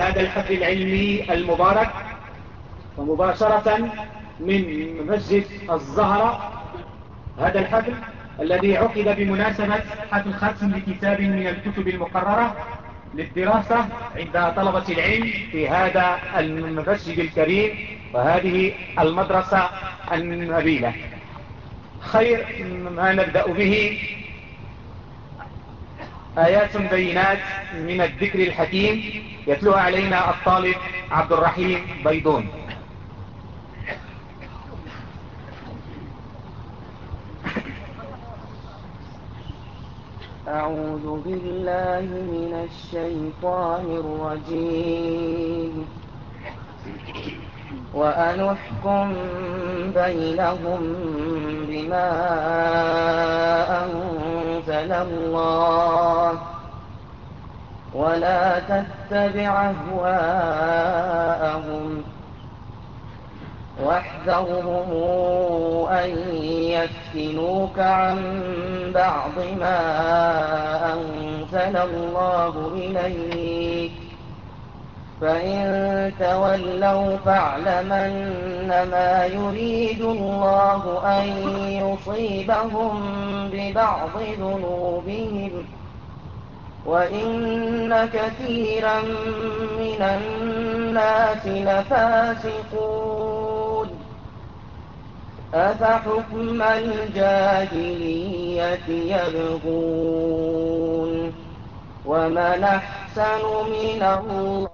هذا الحفل العلمي المبارك ومباشرة من مسجد الزهرة هذا الحفل الذي عقد بمناسبة حفل ختم لكتاب من الكتب المقررة للدراسة عند طلبة العلم في هذا المسجد الكريم وهذه المدرسة النبيلة. خير ما نبدأ به آيات بينات من الذكر الحكيم يتلوها علينا الطالب عبد الرحيم بيضون. أعوذ بالله من الشيطان الرجيم. وأنحكم بينهم بما أنزل الله ولا تتبع أهواءهم واحذرهم أن يفتنوك عن بعض ما أنزل الله إليك فإن تولوا فاعلمن ما يريد الله أن يصيبهم ببعض ذنوبهم وإن كثيرا من الناس لفاسقون أفحكم الجاهلية يبغون ومن أحسن من الله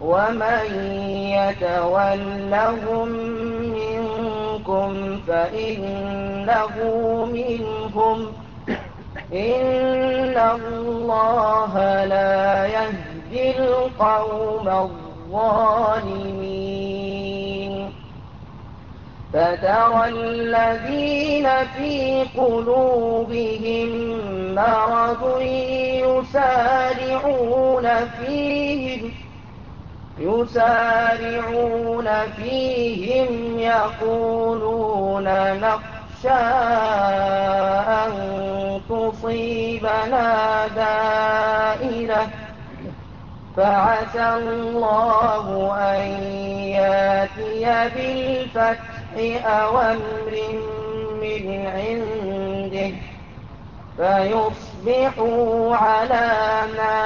ومن يتولهم منكم فإنه منهم إن الله لا يهدي القوم الظالمين فترى الذين في قلوبهم مرض يسارعون فيهم يسارعون فيهم يقولون نخشى أن تصيبنا دائرة فعسى الله أن يأتي بالفتح أو أمر من عنده. فيصبحوا على ما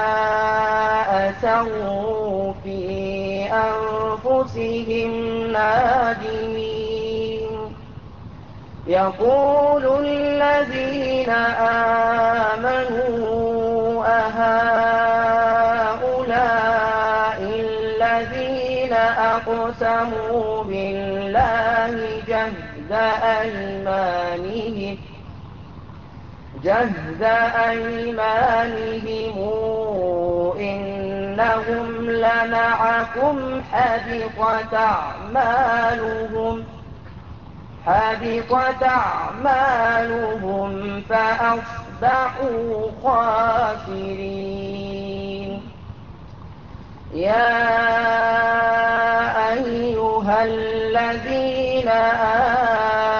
أسروا في أنفسهم نادمين يقول الذين آمنوا أهؤلاء الذين أقسموا بالله جهد أيمانهم جهد أيمانهم إنهم لمعكم حبطت أعمالهم. حبطت أعمالهم فأصبحوا خاسرين. يا أيها الذين آمنوا من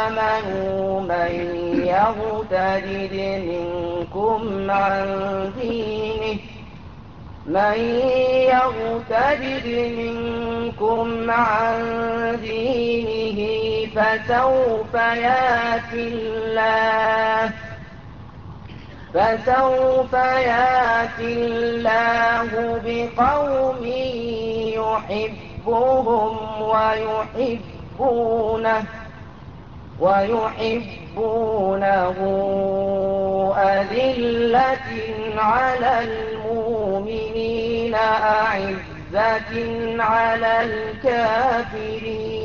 يغترد منكم عن دينه. من يغترد منكم عن دينه فسوف ياتي الله. فسوف ياتي الله بقوم يحبهم ويحبونه. ويحبونه أذلة على المؤمنين أعزة على الكافرين.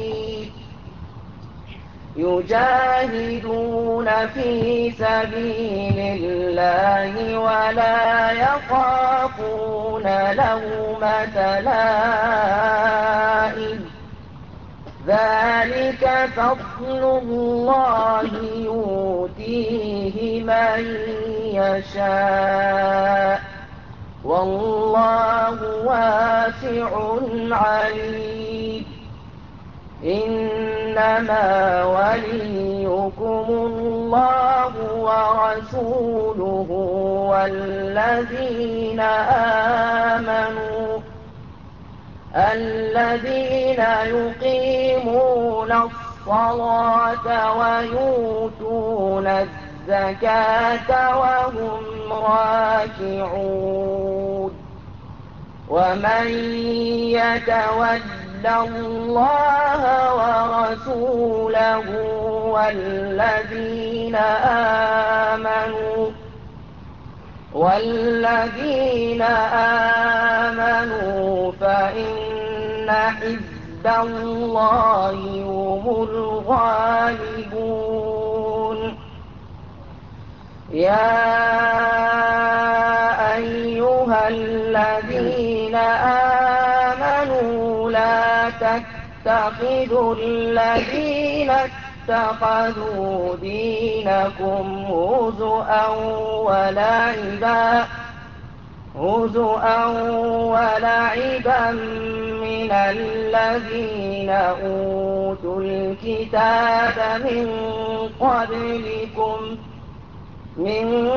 يجاهدون في سبيل الله ولا يخافون لومة لائم. ذلك فضل الله يؤتيه من يشاء. والله واسع عليم. إنما وليكم الله ورسوله والذين آمنوا الذين يقيمون الصلاة ويؤتون الزكاة وهم راكعون. ومن يتول الله ورسوله والذين آمنوا والذين آمنوا فإن حزب الله هم الغالبون. يا أيها الذين آمنوا لا تتخذوا الذين اتخذوا دينكم هزؤا ولعبا هزؤا ولعبا من الذين أوتوا الكتاب من قبلكم من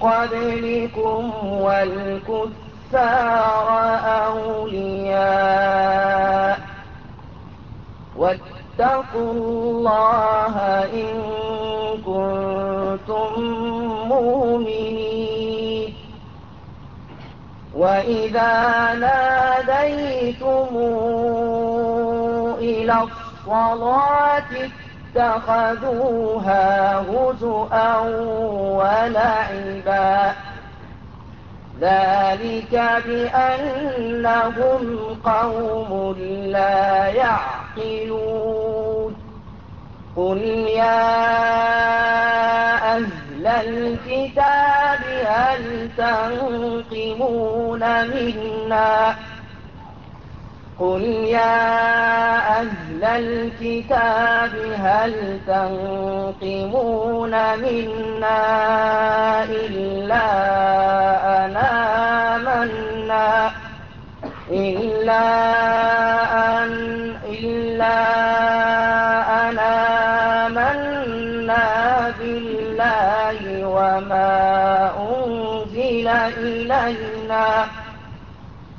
قبلكم والكفار أولياء واتقوا الله إن كنتم مؤمنين. وإذا ناديتم إلى الصلاة اتخذوها هزؤا ولعبا. ذلك بأنهم قوم لا يعقلون. قل يا أهل الكتاب هل تنقمون منا؟ قل يا أهل الكتاب هل تنقمون منا إلا أنا منا إلا أن إلا أنا منا بالله وما أنزل إلينا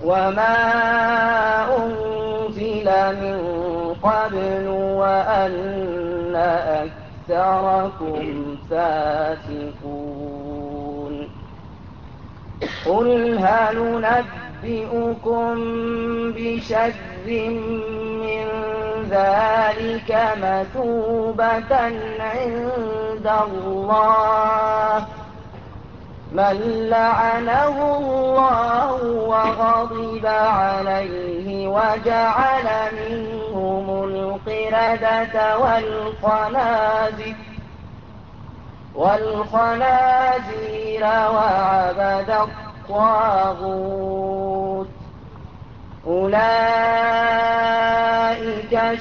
وما أنزل من قبل وأن أكثركم فاسقون قل هل ننبئكم بشر من ذلك مثوبة عند الله من لعنه الله وغضب عليه وجعل منهم القردة والخنازير وعبد الطاغوت أولئك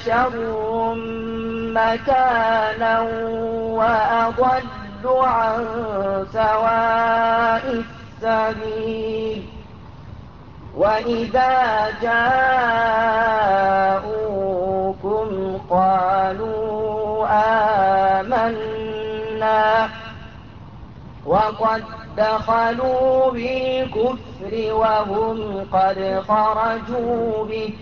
شر مكانا وأضل عن سواء السبيل. وإذا جاءوكم قالوا آمنا وقد دخلوا بالكفر وهم قد خرجوا به.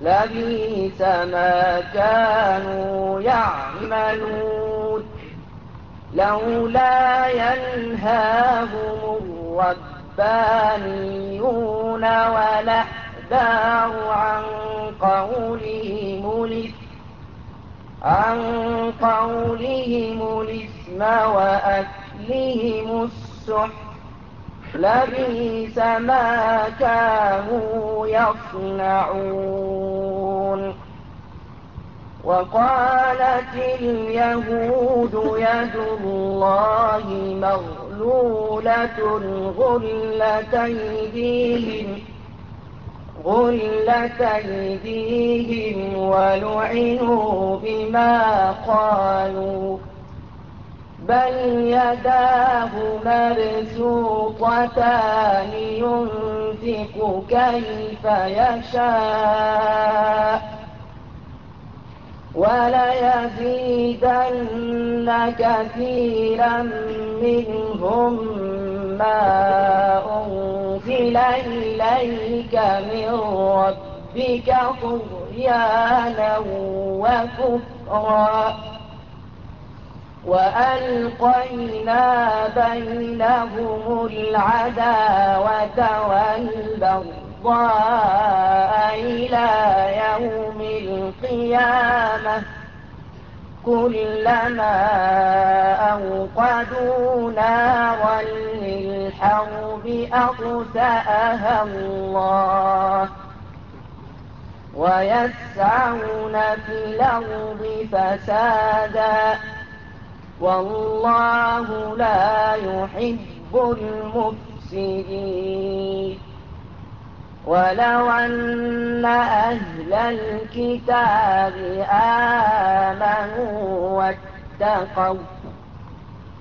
لبيس ما كانوا يعملون. لولا ينهاهم الربانيون والأحبار عن قولهم عن قولهم الإثم وأكلهم السحت لبيس ما كانوا يصنعون. وقالت اليهود يد الله مغلولة غلت أيديهم غلت أيديهم ولعنوا بما قالوا بل يداه مبسوطتان ينفق كيف يشاء. وليزيدن كثيرا منهم ما أنزل إليك من ربك طغيانا وكفرا وألقينا بينهم العداوة والبغضاء إلى يوم القيامة. كلما أوقدوا نارا للحرب أطفأها الله. ويسعون في الأرض فسادا. والله لا يحب المفسدين. ولو أن أهل الكتاب آمنوا واتقوا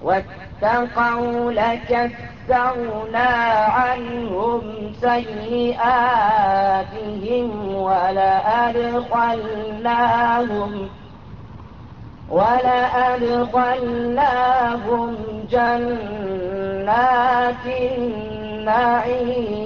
واتقوا لكفرنا عنهم سيئاتهم ولأدخلناهم ولأدخلناهم جنات النعيم.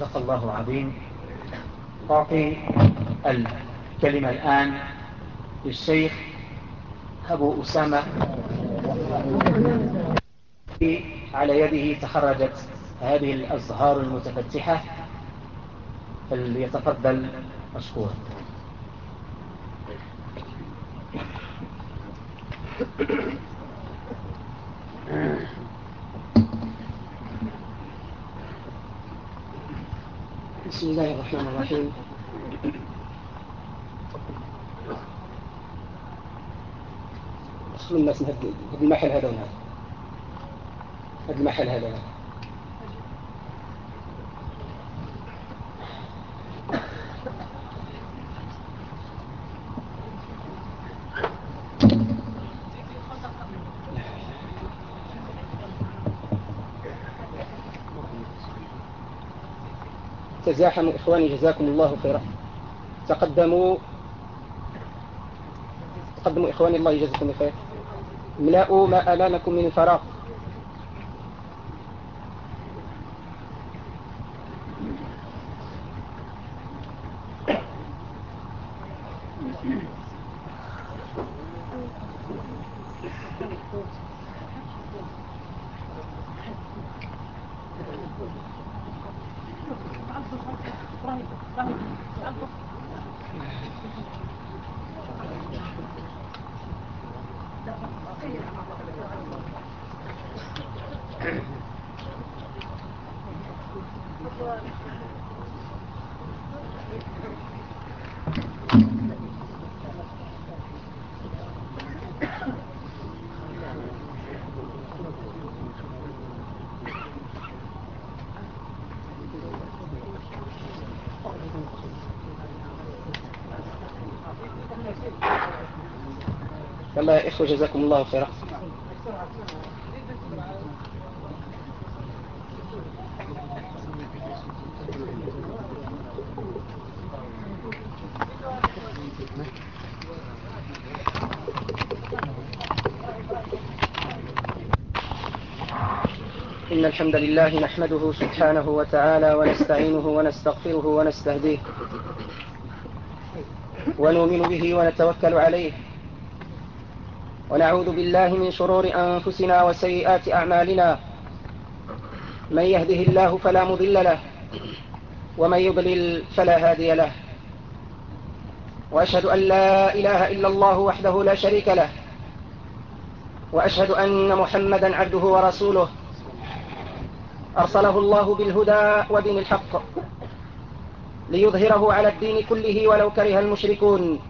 صدق الله العظيم. أعطي الكلمة الآن للشيخ أبو أسامة. على يده تخرجت هذه الأزهار المتفتحة. فليتفضل مشكورا. بسم الله الرحمن الرحيم. دخلوا الناس هذا المحل هذا هذا المحل هذا تزاحموا إخواني جزاكم الله خيرا. تقدموا تقدموا إخواني الله يجزيكم خير. املأوا ما أمامكم من الفراغ يلا يا إخوة جزاكم الله خيرا. إن الحمد لله نحمده سبحانه وتعالى ونستعينه ونستغفره ونستهديه ونؤمن به ونتوكل عليه. ونعوذ بالله من شرور أنفسنا وسيئات أعمالنا. من يهده الله فلا مضل له ومن يضلل فلا هادي له. وأشهد أن لا إله إلا الله وحده لا شريك له. وأشهد أن محمدا عبده ورسوله. أرسله الله بالهدى ودين الحق ليظهره على الدين كله ولو كره المشركون.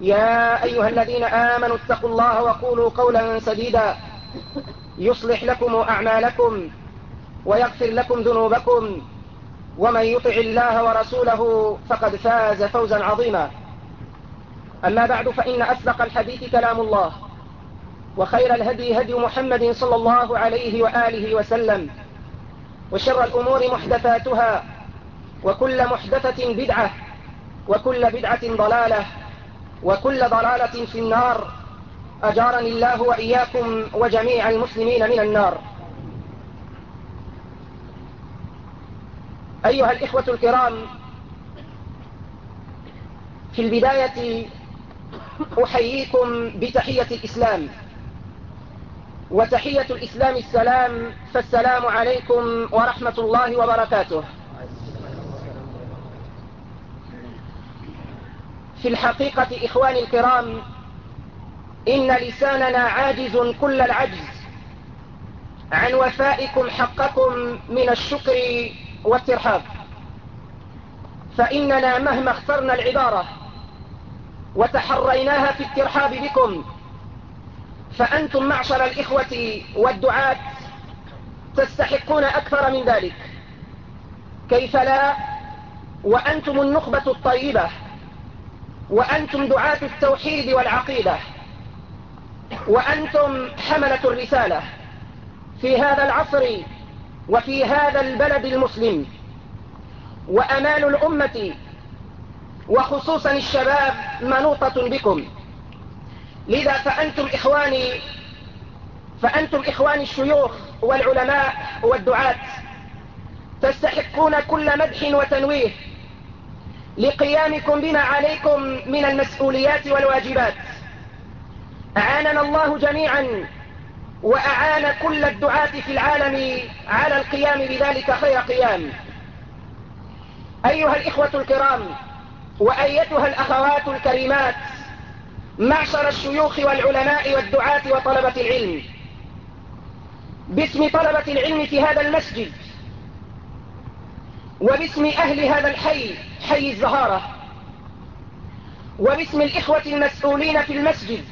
يا أيها الذين آمنوا اتقوا الله وقولوا قولا سديدا. يصلح لكم أعمالكم ويغفر لكم ذنوبكم. ومن يطع الله ورسوله فقد فاز فوزا عظيما. أما بعد فإن أصدق الحديث كلام الله وخير الهدي هدي محمد صلى الله عليه وآله وسلم وشر الأمور محدثاتها وكل محدثة بدعة وكل بدعة ضلالة وكل ضلالة في النار. أجارني الله وإياكم وجميع المسلمين من النار. أيها الإخوة الكرام في البداية أحييكم بتحية الإسلام. وتحية الإسلام السلام فالسلام عليكم ورحمة الله وبركاته. في الحقيقة إخواني الكرام إن لساننا عاجز كل العجز. عن وفائكم حقكم من الشكر والترحاب. فإننا مهما اخترنا العبارة وتحريناها في الترحاب بكم فأنتم معشر الإخوة والدعاة تستحقون أكثر من ذلك. كيف لا؟ وأنتم النخبة الطيبة. وأنتم دعاة التوحيد والعقيدة. وأنتم حملة الرسالة. في هذا العصر وفي هذا البلد المسلم. وأمان الأمة. وخصوصا الشباب منوطة بكم. لذا فأنتم إخواني فأنتم إخواني الشيوخ والعلماء والدعاة. تستحقون كل مدح وتنويه. لقيامكم بما عليكم من المسؤوليات والواجبات. أعاننا الله جميعا وأعان كل الدعاة في العالم على القيام بذلك خير قيام. أيها الإخوة الكرام وأيتها الأخوات الكريمات معشر الشيوخ والعلماء والدعاة وطلبة العلم. باسم طلبة العلم في هذا المسجد وباسم أهل هذا الحي حي الزهارة. وباسم الإخوة المسؤولين في المسجد.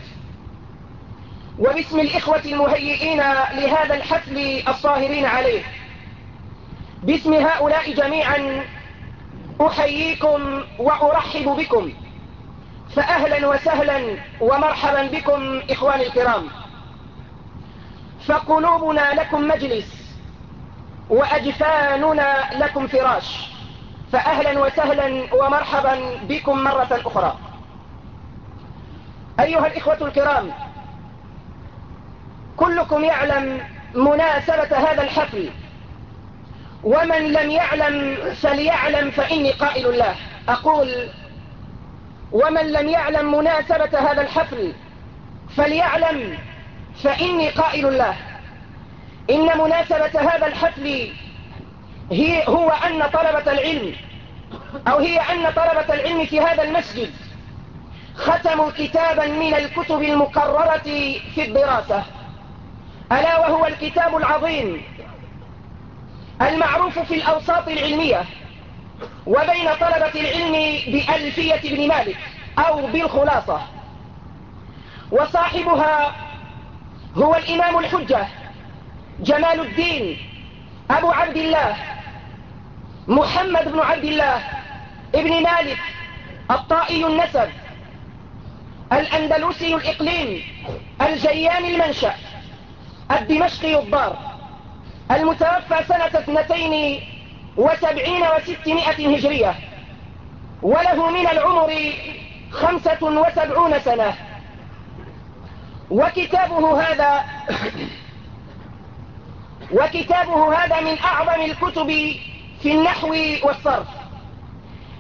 وباسم الإخوة المهيئين لهذا الحفل الصاهرين عليه. باسم هؤلاء جميعا أحييكم وأرحب بكم. فأهلا وسهلا ومرحبا بكم إخواني الكرام. فقلوبنا لكم مجلس. وأجفاننا لكم فراش. فأهلا وسهلا ومرحبا بكم مرة أخرى. أيها الإخوة الكرام كلكم يعلم مناسبة هذا الحفل. ومن لم يعلم فليعلم فإني قائل له. أقول ومن لم يعلم مناسبة هذا الحفل فليعلم فإني قائل له. إن مناسبة هذا الحفل هي هو أن طلبة العلم أو هي أن طلبة العلم في هذا المسجد ختموا كتابا من الكتب المقررة في الدراسة. ألا وهو الكتاب العظيم المعروف في الأوساط العلمية وبين طلبة العلم بألفية ابن مالك أو بالخلاصة. وصاحبها هو الإمام الحجة جمال الدين أبو عبد الله محمد بن عبد الله ابن مالك الطائي النسب الأندلسي الإقليم الجيان المنشأ الدمشقي الضار المتوفى سنة اثنتين وسبعين وستمائة هجرية وله من العمر خمسة وسبعون سنة. وكتابه هذا وكتابه هذا من أعظم الكتب في النحو والصرف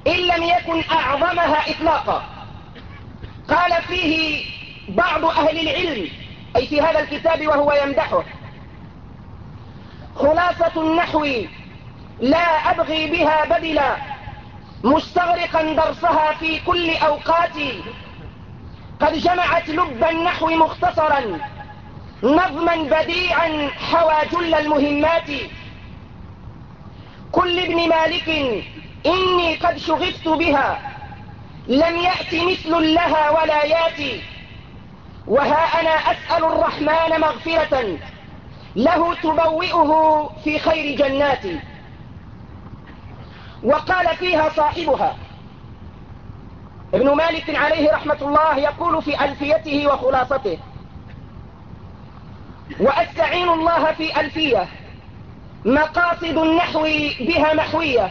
إن لم يكن أعظمها إطلاقا. قال فيه بعض أهل العلم أي في هذا الكتاب وهو يمدحه خلاصة النحو لا أبغي بها بدلا مستغرقا درسها في كل أوقاتي قد جمعت لب النحو مختصرا نظما بديعا حوى جل المهمات. كل ابن مالك إني قد شغفت بها لم يأت مثل لها ولا ياتي وها أنا أسأل الرحمن مغفرة له تبوئه في خير جناتي وقال فيها صاحبها ابن مالك عليه رحمة الله يقول في ألفيته وخلاصته وأستعين الله في ألفية. مقاصد النحو بها محوية.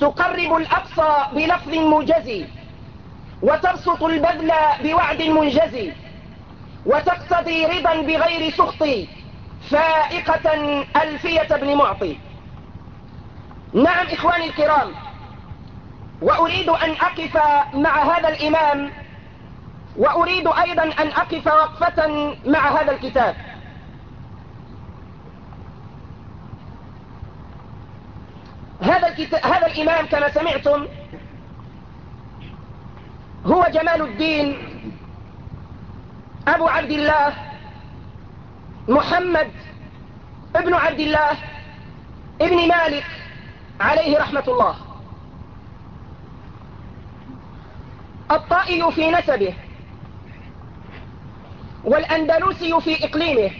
تقرب الأقصى بلفظ موجز وتبسط البذل بوعد منجز وتقتضي رضا بغير سخط. فائقة ألفية ابن معطي. نعم إخواني الكرام. وأريد أن أقف مع هذا الإمام وأريد أيضا أن أقف وقفة مع هذا الكتاب. هذا, الكتاب هذا الإمام كما سمعتم هو جمال الدين أبو عبد الله محمد ابن عبد الله ابن مالك عليه رحمة الله. الطائي في نسبه. والأندلسي في إقليمه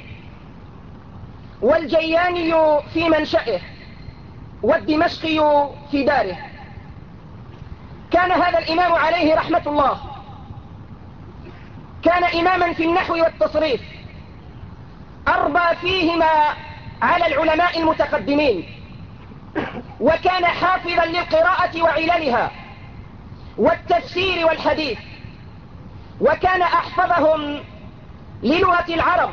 والجياني في منشأه والدمشقي في داره. كان هذا الإمام عليه رحمة الله. كان إماما في النحو والتصريف. أربى فيهما على العلماء المتقدمين. وكان حافظا للقراءة وعللها والتفسير والحديث. وكان أحفظهم للغة العرب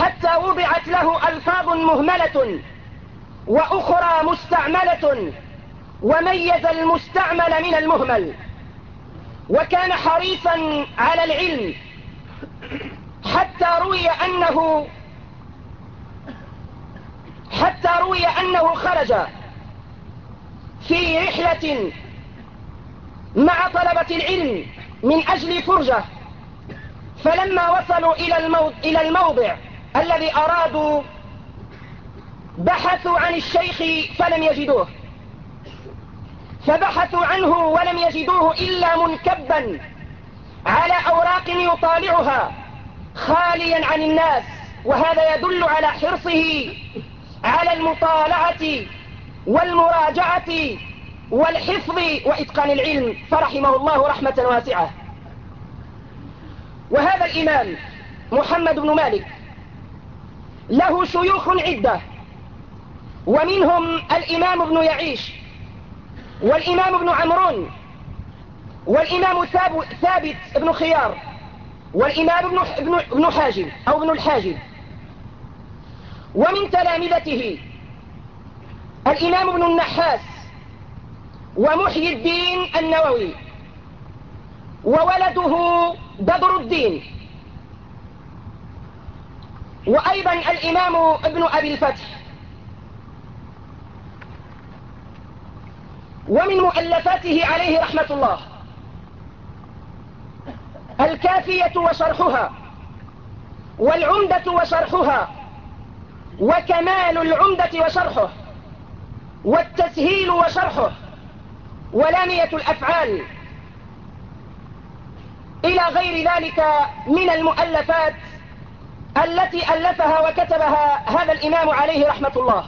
حتى وضعت له ألفاظ مهملة وأخرى مستعملة وميز المستعمل من المهمل. وكان حريصا على العلم حتى روي أنه حتى روي أنه خرج في رحلة مع طلبة العلم من أجل فرجة. فلما وصلوا إلى الموضع, الذي أرادوا بحثوا عن الشيخ فلم يجدوه. فبحثوا عنه ولم يجدوه إلا منكبا على أوراق يطالعها خاليا عن الناس وهذا يدل على حرصه على المطالعة والمراجعة والحفظ وإتقان العلم فرحمه الله رحمة واسعة. وهذا الإمام محمد بن مالك له شيوخ عدة ومنهم الإمام ابن يعيش والإمام ابن عمرون والإمام ثابت ابن خيار والإمام ابن حاجب أو ابن الحاجب. ومن تلامذته الإمام ابن النحاس ومحيي الدين النووي. وولده بدر الدين. وأيضا الإمام ابن أبي الفتح. ومن مؤلفاته عليه رحمة الله. والكافية وشرحها. والعمدة وشرحها. وكمال العمدة وشرحه. والتسهيل وشرحه. ولامية الأفعال. إلى غير ذلك من المؤلفات التي ألفها وكتبها هذا الإمام عليه رحمة الله.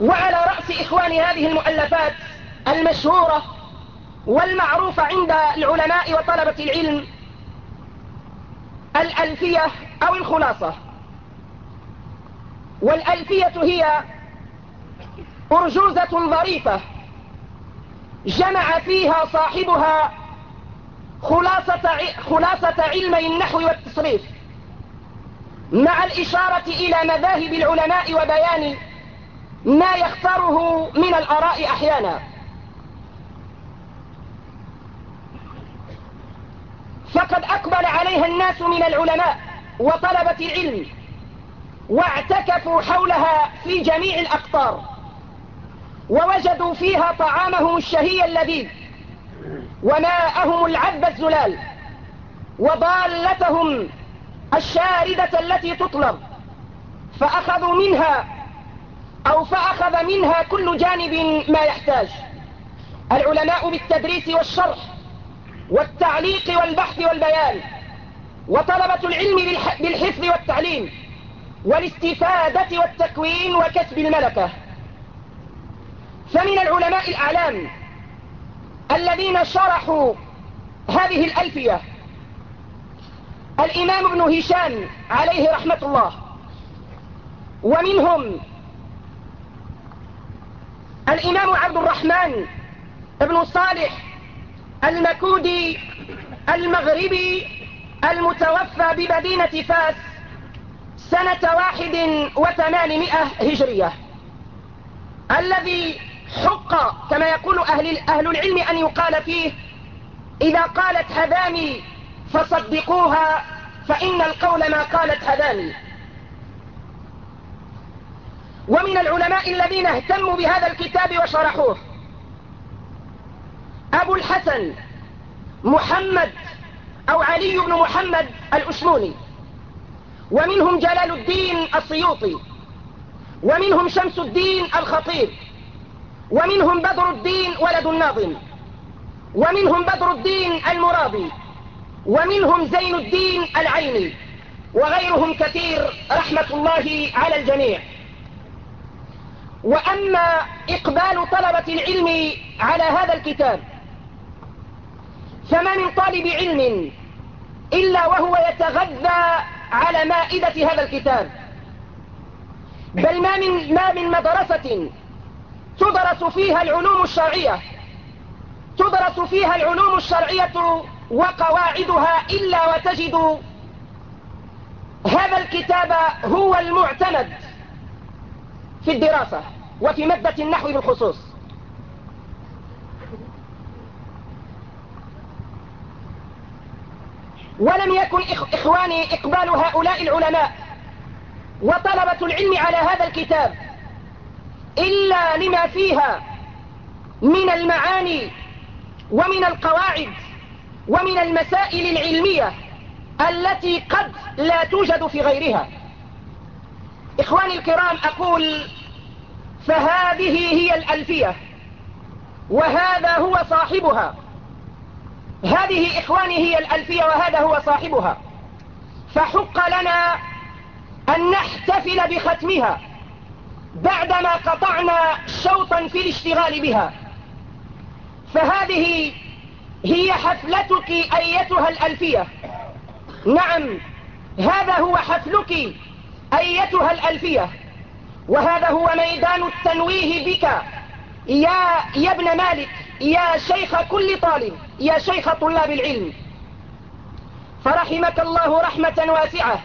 وعلى رأس إخوان هذه المؤلفات المشهورة والمعروفة عند العلماء وطلبة العلم الألفية أو الخلاصة. والألفية هي أرجوزة ظريفة جمع فيها صاحبها خلاصة, خلاصة علمي النحو والتصريف مع الإشارة إلى مذاهب العلماء وبيان ما يختاره من الآراء أحيانا. فقد أقبل عليها الناس من العلماء وطلبة العلم واعتكفوا حولها في جميع الأقطار. ووجدوا فيها طعامهم الشهي اللذيذ وماءهم العذب الزلال وضالتهم الشاردة التي تطلب فأخذوا منها أو فأخذ منها كل جانب ما يحتاج. العلماء بالتدريس والشرح والتعليق والبحث والبيان وطلبة العلم بالحفظ والتعليم والاستفادة والتكوين وكسب الملكة. فمن العلماء الأعلام الذين شرحوا هذه الألفية. الإمام ابن هشام عليه رحمة الله. ومنهم الإمام عبد الرحمن ابن صالح المكودي المغربي المتوفى بمدينة فاس سنة واحد وثمانمائة هجرية. الذي حق كما يقول أهل, أهل العلم أن يقال فيه إذا قالت هذاني فصدقوها فإن القول ما قالت هذاني. ومن العلماء الذين اهتموا بهذا الكتاب وشرحوه أبو الحسن محمد أو علي بن محمد الأشموني ومنهم جلال الدين السيوطي ومنهم شمس الدين الخطيب. ومنهم بدر الدين ولد الناظم. ومنهم بدر الدين المرابي. ومنهم زين الدين العيني. وغيرهم كثير رحمة الله على الجميع. وأما إقبال طلبة العلم على هذا الكتاب فما من طالب علم إلا وهو يتغذى على مائدة هذا الكتاب. بل ما من, ما من مدرسة تدرس فيها العلوم الشرعية. تدرس فيها العلوم الشرعية وقواعدها إلا وتجد هذا الكتاب هو المعتمد في الدراسة وفي مادة النحو بالخصوص. ولم يكن إخواني إقبال هؤلاء العلماء وطلبة العلم على هذا الكتاب. إلا لما فيها من المعاني ومن القواعد ومن المسائل العلمية التي قد لا توجد في غيرها. إخواني الكرام أقول فهذه هي الألفية وهذا هو صاحبها. هذه إخواني هي الألفية وهذا هو صاحبها. فحق لنا أن نحتفل بختمها. بعدما قطعنا شوطا في الاشتغال بها. فهذه هي حفلتك أيتها الألفية. نعم هذا هو حفلك أيتها الألفية. وهذا هو ميدان التنويه بك. يا, يا ابن مالك يا شيخ كل طالب يا شيخ طلاب العلم. فرحمك الله رحمة واسعة.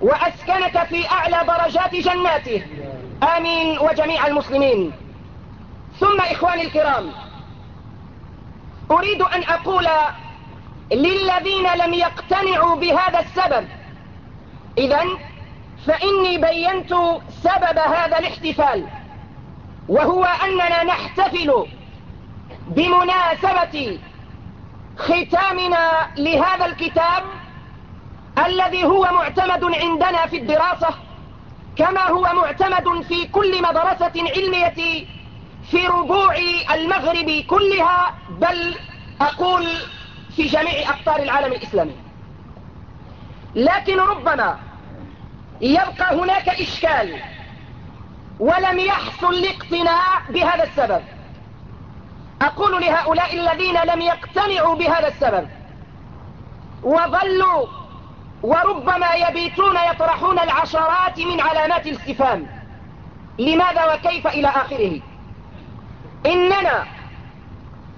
وأسكنك في أعلى درجات جناته. آمين وجميع المسلمين. ثم إخواني الكرام أريد أن أقول للذين لم يقتنعوا بهذا السبب إذا فإني بينت سبب هذا الاحتفال وهو أننا نحتفل بمناسبة ختامنا لهذا الكتاب الذي هو معتمد عندنا في الدراسة. كما هو معتمد في كل مدرسة علمية في ربوع المغرب كلها بل أقول في جميع أقطار العالم الإسلامي. لكن ربما يبقى هناك إشكال ولم يحصل الاقتناع بهذا السبب. أقول لهؤلاء الذين لم يقتنعوا بهذا السبب وظلوا وربما يبيتون يطرحون العشرات من علامات الاستفهام لماذا وكيف إلى آخره؟ إننا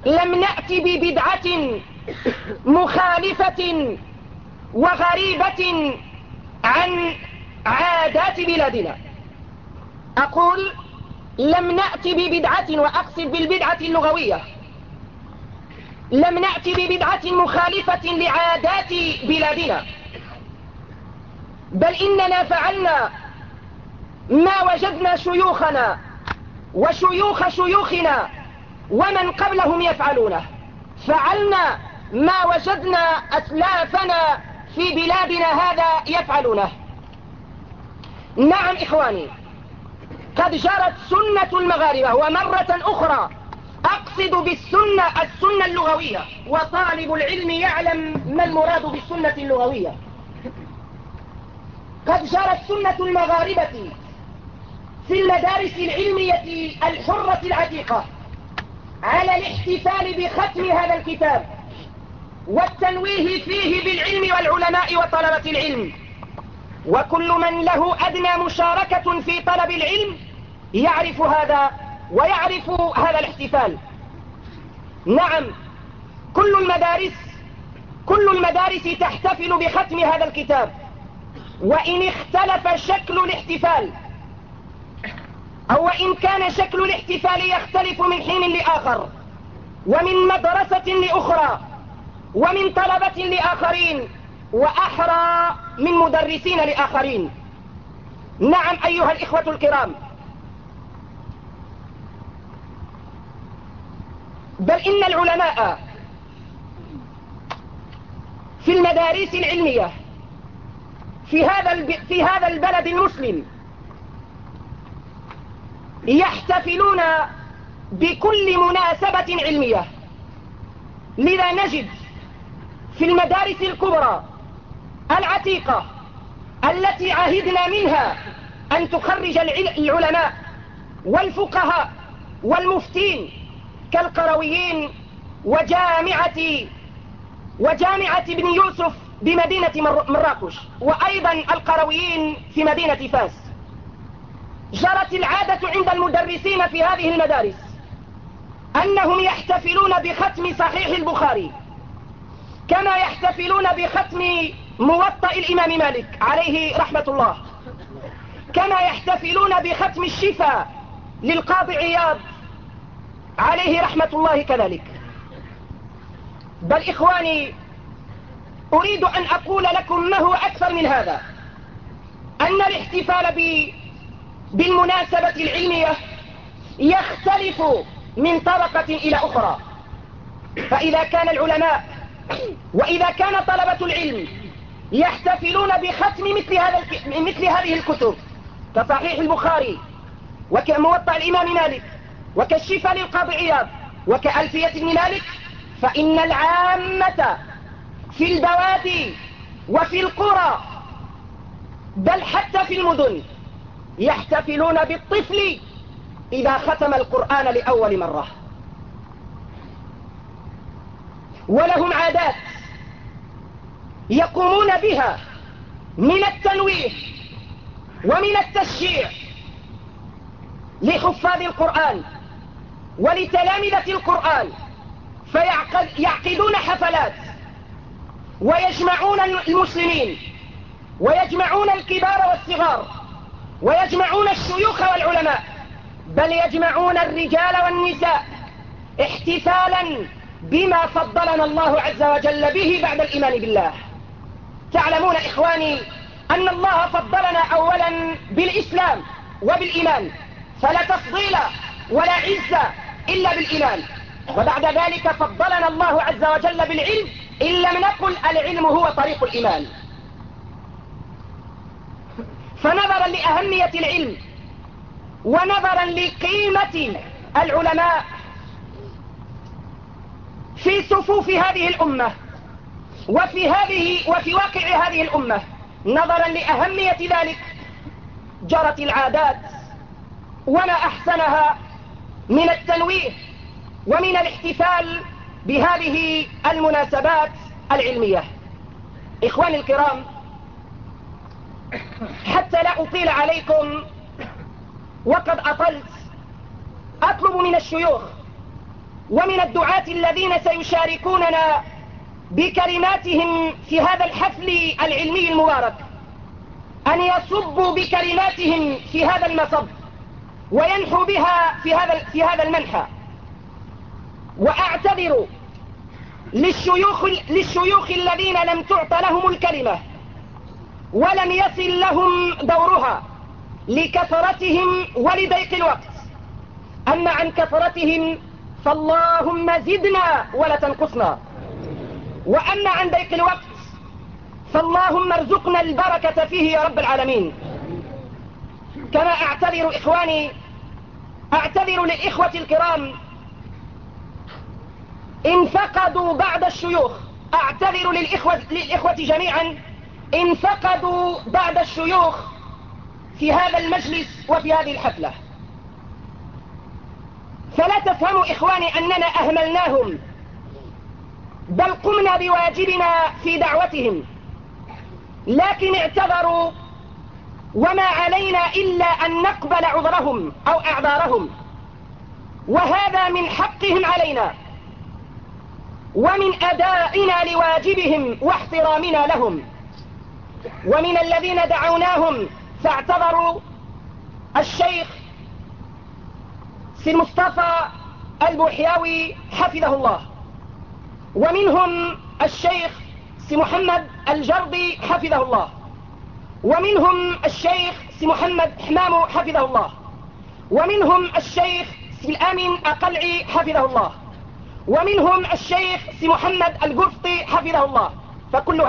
لم نأتي ببدعة مخالفة وغريبة عن عادات بلادنا. أقول لم نأتي ببدعة وأقصد بالبدعة اللغوية. لم نأتي ببدعة مخالفة لعادات بلادنا. بل إننا فعلنا ما وجدنا شيوخنا وشيوخ شيوخنا ومن قبلهم يفعلونه. فعلنا ما وجدنا أسلافنا في بلادنا هذا يفعلونه. نعم إخواني قد جرت سنة المغاربة ومرة أخرى أقصد بالسنة السنة اللغوية وطالب العلم يعلم ما المراد بالسنة اللغوية. قد جرت سنة المغاربة في المدارس العلمية الحرة العتيقة على الاحتفال بختم هذا الكتاب والتنويه فيه بالعلم والعلماء وطلبة العلم. وكل من له أدنى مشاركة في طلب العلم يعرف هذا ويعرف هذا الاحتفال. نعم كل المدارس كل المدارس تحتفل بختم هذا الكتاب. وإن اختلف شكل الاحتفال أو وإن كان شكل الاحتفال يختلف من حين لآخر ومن مدرسة لأخرى ومن طلبة لآخرين وأحرى من مدرسين لآخرين. نعم أيها الإخوة الكرام. بل إن العلماء في المدارس العلمية في هذا في هذا البلد المسلم. يحتفلون بكل مناسبة علمية. لذا نجد في المدارس الكبرى العتيقة التي عهدنا منها أن تخرج العلماء والفقهاء والمفتين كالقرويين وجامعة وجامعة ابن يوسف بمدينة مراكش وأيضا القرويين في مدينة فاس. جرت العادة عند المدرسين في هذه المدارس أنهم يحتفلون بختم صحيح البخاري كما يحتفلون بختم موطأ الإمام مالك عليه رحمة الله كما يحتفلون بختم الشفاء للقاضي عياض عليه رحمة الله كذلك. بل إخواني أريد أن أقول لكم ما هو أكثر من هذا. أن الاحتفال ب... بالمناسبة العلمية يختلف من طبقة إلى أخرى. فإذا كان العلماء وإذا كان طلبة العلم يحتفلون بختم مثل, هذا مثل هذه الكتب كصحيح البخاري وكموطأ الإمام مالك وكالشفاء للقاضي عياض وكألفية ابن مالك فإن العامة في البوادي وفي القرى بل حتى في المدن يحتفلون بالطفل إذا ختم القرآن لأول مرة. ولهم عادات يقومون بها من التنويه ومن التشجيع لحفاظ القرآن ولتلامذة القرآن فيعقدون حفلات ويجمعون المسلمين ويجمعون الكبار والصغار ويجمعون الشيوخ والعلماء بل يجمعون الرجال والنساء احتفالا بما فضلنا الله عز وجل به بعد الإيمان بالله. تعلمون إخواني أن الله فضلنا أولا بالإسلام وبالإيمان فلا تفضيل ولا عزة إلا بالإيمان. وبعد ذلك فضلنا الله عز وجل بالعلم إن لم نقل العلم هو طريق الإيمان. فنظرا لأهمية العلم ونظرا لقيمة العلماء في صفوف هذه الأمة وفي هذه وفي واقع هذه الأمة. نظرا لأهمية ذلك جرت العادات وما أحسنها من التنويه ومن الاحتفال بهذه المناسبات العلمية. إخواني الكرام حتى لا أطيل عليكم وقد أطلت أطلب من الشيوخ ومن الدعاة الذين سيشاركوننا بكلماتهم في هذا الحفل العلمي المبارك أن يصبوا بكلماتهم في هذا المصب وينحوا بها في هذا في هذا المنحى. وأعتذر للشيوخ للشيوخ الذين لم تعط لهم الكلمة ولم يصل لهم دورها لكثرتهم ولضيق الوقت. أما عن كثرتهم فاللهم زدنا ولا تنقصنا. وأما عن ضيق الوقت فاللهم ارزقنا البركة فيه يا رب العالمين. كما أعتذر إخواني أعتذر للإخوة الكرام إن فقدوا بعض الشيوخ. أعتذر للإخوة, للإخوة جميعا. إن فقدوا بعض الشيوخ في هذا المجلس وفي هذه الحفلة. فلا تفهموا إخواني أننا أهملناهم بل قمنا بواجبنا في دعوتهم. لكن اعتذروا وما علينا إلا أن نقبل عذرهم أو أعذارهم. وهذا من حقهم علينا. ومن أدائنا لواجبهم واحترامنا لهم. ومن الذين دعوناهم فاعتذروا الشيخ سي مصطفى البوحياوي حفظه الله. ومنهم الشيخ سي محمد الجربي حفظه الله. ومنهم الشيخ سي محمد حمامو حفظه الله. ومنهم الشيخ سي الآمن أقلعي حفظه الله. ومنهم الشيخ سي محمد القفطي حفظه الله. فكل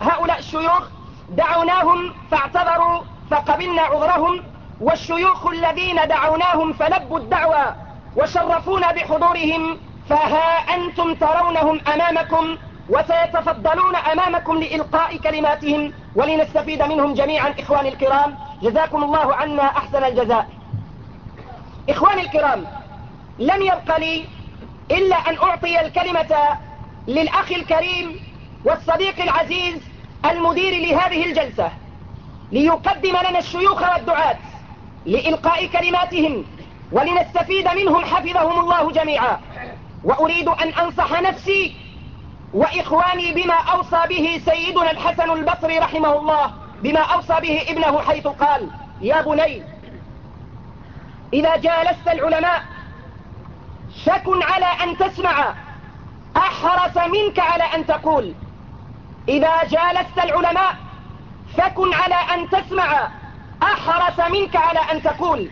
هؤلاء الشيوخ دعوناهم فاعتذروا فقبلنا عذرهم والشيوخ الذين دعوناهم فلبوا الدعوة وشرفونا بحضورهم فها أنتم ترونهم أمامكم وسيتفضلون أمامكم لإلقاء كلماتهم ولنستفيد منهم جميعا إخواني الكرام. جزاكم الله عنا أحسن الجزاء. إخواني الكرام لم يبق لي إلا أن أعطي الكلمة للأخ الكريم والصديق العزيز المدير لهذه الجلسة ليقدم لنا الشيوخ والدعاة لإلقاء كلماتهم ولنستفيد منهم حفظهم الله جميعا. وأريد أن أنصح نفسي وإخواني بما أوصى به سيدنا الحسن البصري رحمه الله بما أوصى به ابنه حيث قال يا بني إذا جالست العلماء فكن على أن تسمع. أحرص منك على أن تقول. إذا جالست العلماء فكن على أن تسمع. أحرص منك على أن تقول.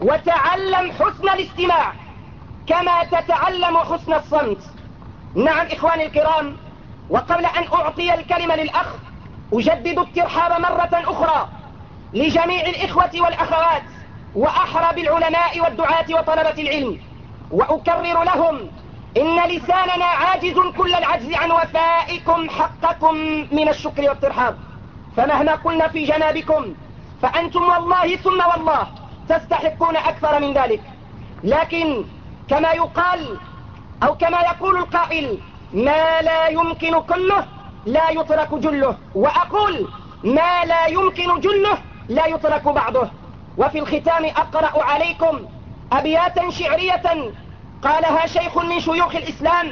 وتعلم حسن الاستماع كما تتعلم حسن الصمت. نعم إخواني الكرام وقبل أن أعطي الكلمة للأخ أجدد الترحاب مرة أخرى لجميع الإخوة والأخوات وأحرى بالعلماء والدعاة وطلبة العلم. وأكرر لهم إن لساننا عاجز كل العجز عن وفائكم حقكم من الشكر والترحاب فمهما قلنا في جنابكم فأنتم والله ثم والله تستحقون أكثر من ذلك. لكن كما يقال أو كما يقول القائل ما لا يمكن كله لا يترك جله. وأقول ما لا يمكن جله لا يترك بعضه. وفي الختام أقرأ عليكم أبياتا شعرية قالها شيخ من شيوخ الإسلام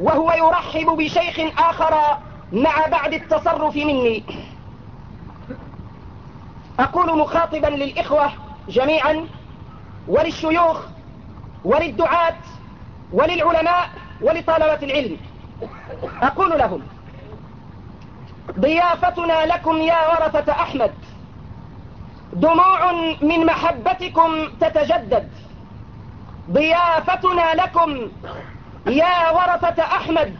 وهو يرحب بشيخ آخر مع بعد التصرف مني. أقول مخاطبا للإخوة جميعا وللشيوخ وللدعاة وللعلماء ولطلبة العلم. أقول لهم ضيافتنا لكم يا ورثة أحمد. دموع من محبتكم تتجدد. ضيافتنا لكم. يا ورثة أحمد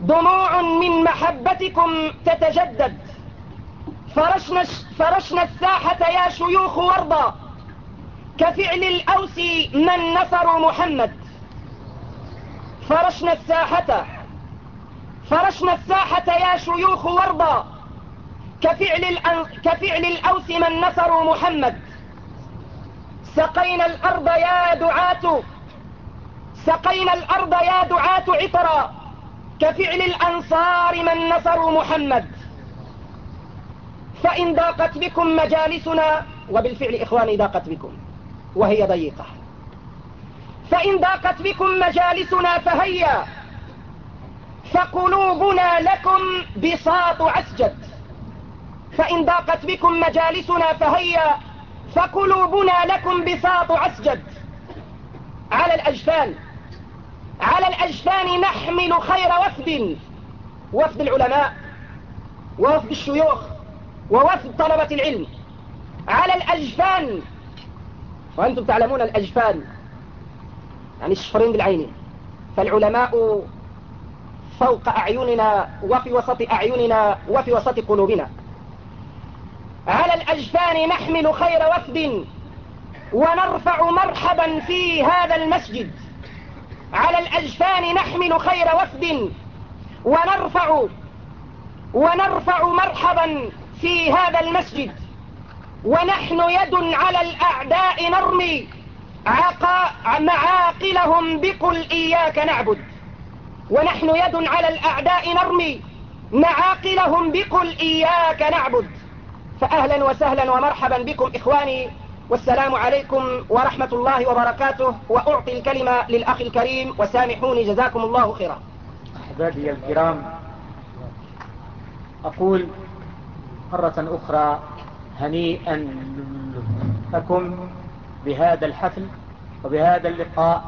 دموع من محبتكم تتجدد. فرشنا, فرشنا الساحة يا شيوخ ورضا كفعل الأوس من نصروا محمد. فرشنا الساحة فرشنا الساحة يا شيوخ ورضا كفعل. كفعل الأوس من نصروا محمد. سقينا الأرض يا دعاة سقينا الأرض يا دعاة عطرا. كفعل الأنصار من نصروا محمد. فإن ضاقت بكم مجالسنا وبالفعل إخواني ضاقت بكم وهي ضيقة. فإن ضاقت بكم مجالسنا فهيا. فقلوبنا لكم بساط عسجد فإن ضاقت بكم مجالسنا فهيا. فقلوبنا لكم بساط عسجد على الأجفان. على الأجفان نحمل خير وفد. وفد العلماء ووفد الشيوخ ووفد طلبة العلم. على الأجفان. وأنتم تعلمون الأجفان. يعني الشفرين بالعين. فالعلماء فوق أعيننا وفي وسط أعيننا وفي وسط قلوبنا. على الأجفان نحمل خير وفد ونرفع مرحبا في هذا المسجد. على الأجفان نحمل خير وفد ونرفع ونرفع مرحبا في هذا المسجد. ونحن يد على الأعداء نرمي عقا معاقلهم بقل إياك نعبد. ونحن يد على الأعداء نرمي معاقلهم بقل إياك نعبد. فأهلا وسهلا ومرحبا بكم إخواني والسلام عليكم ورحمة الله وبركاته وأعطي الكلمة للأخ الكريم وسامحوني جزاكم الله خيرا. أحبابي الكرام أقول مرة أخرى هنيئا لكم بهذا الحفل وبهذا اللقاء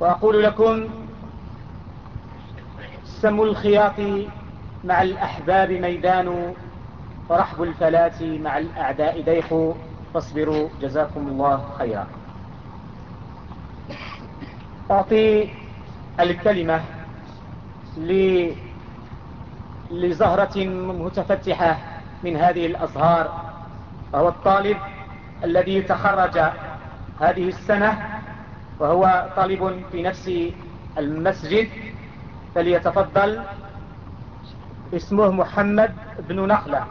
وأقول لكم سم الخياط مع الأحباب ميدان ورحب الفلاة مع الأعداء. ديخ فاصبروا جزاكم الله خيرا. أعطي الكلمة لزهرة متفتحة من هذه الأزهار. وهو الطالب الذي تخرج هذه السنة وهو طالب في نفس المسجد. فليتفضل. اسمه محمد بن نخلة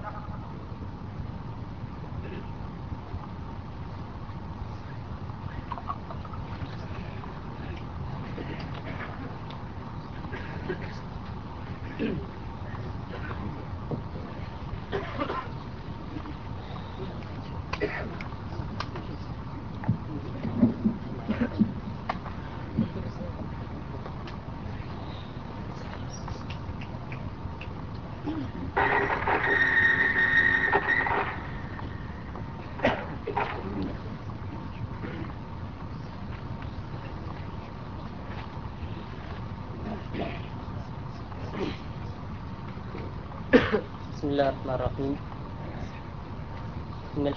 الله الرحمن الرحيم إن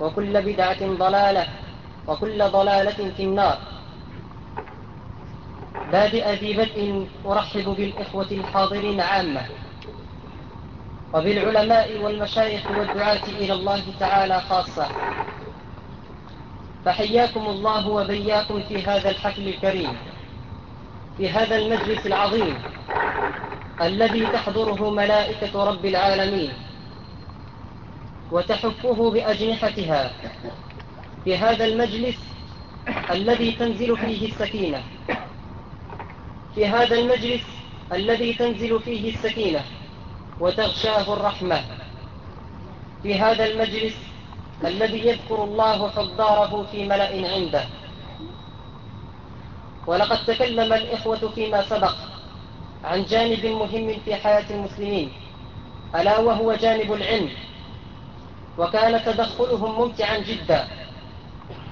وكل بدعة ضلالة وكل ضلالة في النار. بادئ ذي بدء أرحب بالإخوة الحاضرين عامة وبالعلماء والمشايخ والدعاة إلى الله تعالى خاصة. فحياكم الله وبياكم في هذا الحفل الكريم في هذا المجلس العظيم الذي تحضره ملائكة رب العالمين. وتحفه بأجنحتها. في هذا المجلس الذي تنزل فيه السكينة. في هذا المجلس الذي تنزل فيه السكينة. وتغشاه الرحمة. في هذا المجلس الذي يذكر الله حضاره في ملأ عنده. ولقد تكلم الإخوة فيما سبق عن جانب مهم في حياة المسلمين. ألا وهو جانب العلم. وكان تدخلهم ممتعا جدا.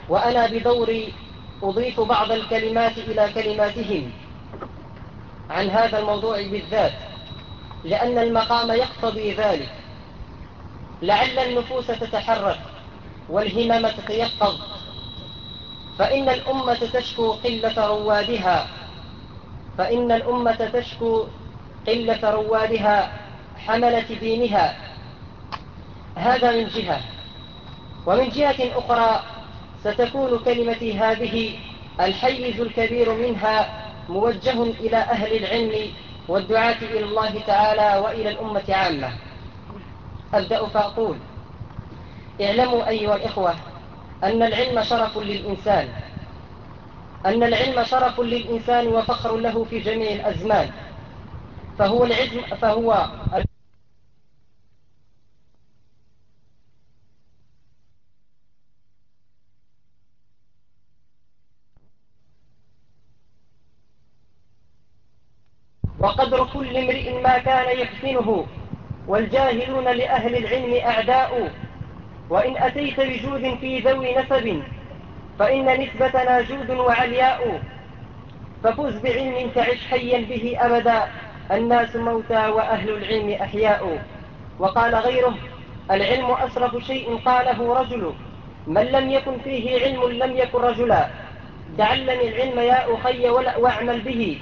وأنا بدوري أضيف بعض الكلمات إلى كلماتهم عن هذا الموضوع بالذات لأن المقام يقتضي ذلك. لعل النفوس تتحرك والهمم تتيقظ فإن الأمة تشكو قلة روادها فإن الأمة تشكو قلة روادها حملة دينها. هذا من جهة. ومن جهة أخرى ستكون كلمتي هذه الحيز الكبير منها موجه إلى أهل العلم والدعاة إلى الله تعالى وإلى الأمة عامة. أبدأ فأقول اعلموا أيها الإخوة أن العلم شرف للإنسان. أن العلم شرف للإنسان وفخر له في جميع الأزمان. فهو العلم فهو وقدر كل امرئ ما كان يحسنه والجاهلون لأهل العلم أعداء. وإن أتيت بجود في ذوي نسب فإن نسبتنا جود وعلياء. ففز بعلم تعش حيا به أبدا الناس موتى وأهل العلم أحياء. وقال غيره العلم أشرف شيء قاله رجل من لم يكن فيه علم لم يكن رجلا. تعلم العلم يا أخي واعمل به.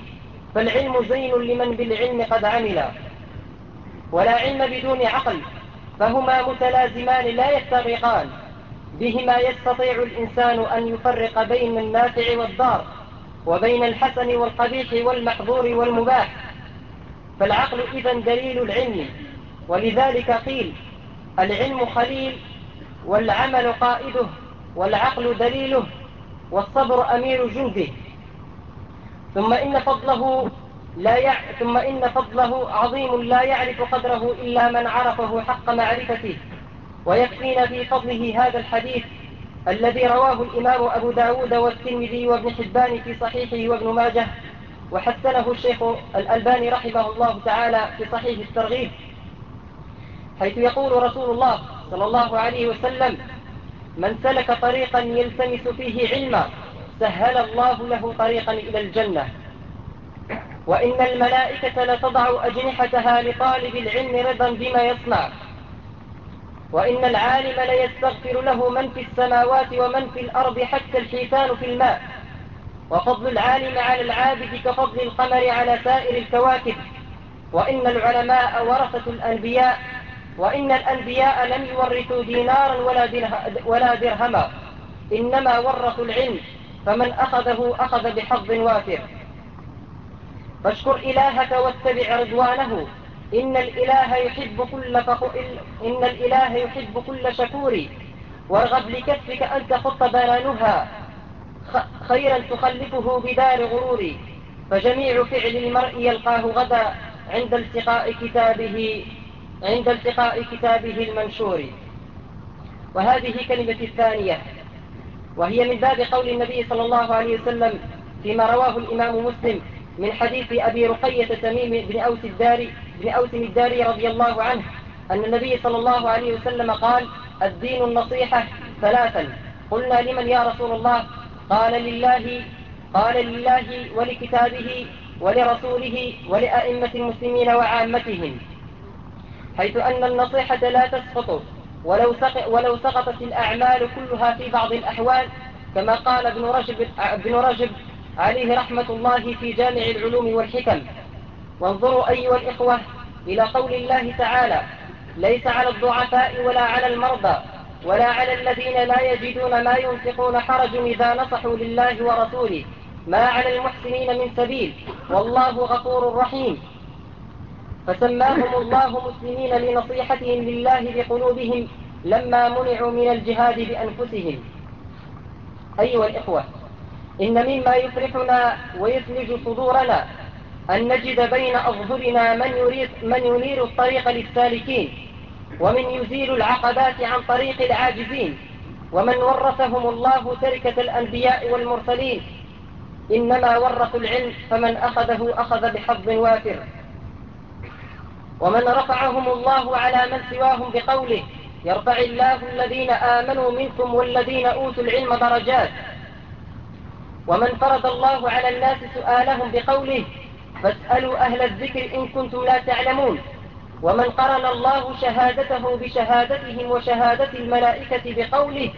فالعلم زين لمن بالعلم قد عمل ولا علم بدون عقل. فهما متلازمان لا يفترقان بهما يستطيع الإنسان أن يفرق بين النافع والضار وبين الحسن والقبيح والمحظور والمباح. فالعقل إذا دليل العلم. ولذلك قيل العلم خليل والعمل قائده والعقل دليله والصبر أمير جنده. ثم إن فضله لا يع... ثم إن فضله عظيم لا يعرف قدره إلا من عرفه حق معرفته. ويكفينا في فضله هذا الحديث الذي رواه الإمام أبو داود والترمذي وابن حبان في صحيحه وابن ماجه وحسنه الشيخ الألباني رحمه الله تعالى في صحيح الترغيب. حيث يقول رسول الله صلى الله عليه وسلم من سلك طريقا يلتمس فيه علما سهل الله له طريقا إلى الجنة. وإن الملائكة لتضع أجنحتها لطالب العلم رضا بما يصنع. وإن العالم ليستغفر له من في السماوات ومن في الأرض حتى الحيتان في الماء. وفضل العالم على العابد كفضل القمر على سائر الكواكب. وإن العلماء ورثة الأنبياء. وإن الأنبياء لم يورثوا دينارا ولا درهما. إنما ورثوا العلم. فمن أخذه أخذ بحظ وافر. فاشكر إلهك واتبع رضوانه. إن الإله يحب كل. إن الإله يحب كل شكور. وارغب لكفك أن تخط بنانها خيرا تخلفه بدار غرور. فجميع فعل المرء يلقاه غدا عند التقاء كتابه عند التقاء كتابه المنشور. وهذه كلمة الثانية. وهي من باب قول النبي صلى الله عليه وسلم فيما رواه الإمام مسلم من حديث أبي رقية تميم بن أوس الداري بن أوس الداري رضي الله عنه أن النبي صلى الله عليه وسلم قال الدين النصيحة ثلاثا. قلنا لمن يا رسول الله؟ قال لله قال لله ولكتابه ولرسوله ولأئمة المسلمين وعامتهم. حيث أن النصيحة لا تسقط. ولو, ولو سقطت الأعمال كلها في بعض الأحوال كما قال ابن رجب, ابن رجب عليه رحمة الله في جامع العلوم والحكم. وانظروا أيها الإخوة إلى قول الله تعالى ليس على الضعفاء ولا على المرضى ولا على الذين لا يجدون ما ينفقون حرج إذا نصحوا لله ورسوله ما على المحسنين من سبيل والله غفور رحيم. فسماهم الله مسلمين لنصيحتهم لله بقلوبهم لما منعوا من الجهاد بأنفسهم. أيها الإخوة إن مما يفرحنا ويثلج صدورنا أن نجد بين أظهرنا من, يريد من ينير الطريق للسالكين ومن يزيل العقبات عن طريق العاجزين ومن ورثهم الله تركة الأنبياء والمرسلين. إنما ورثوا العلم فمن أخذه أخذ بحظ وافر. ومن رفعهم الله على من سواهم بقوله يرفع الله الذين آمنوا منكم والذين أوتوا العلم درجات. ومن فرض الله على الناس سؤالهم بقوله فاسألوا أهل الذكر إن كنتم لا تعلمون. ومن قرن الله شهادته بشهادتهم وشهادة الملائكة بقوله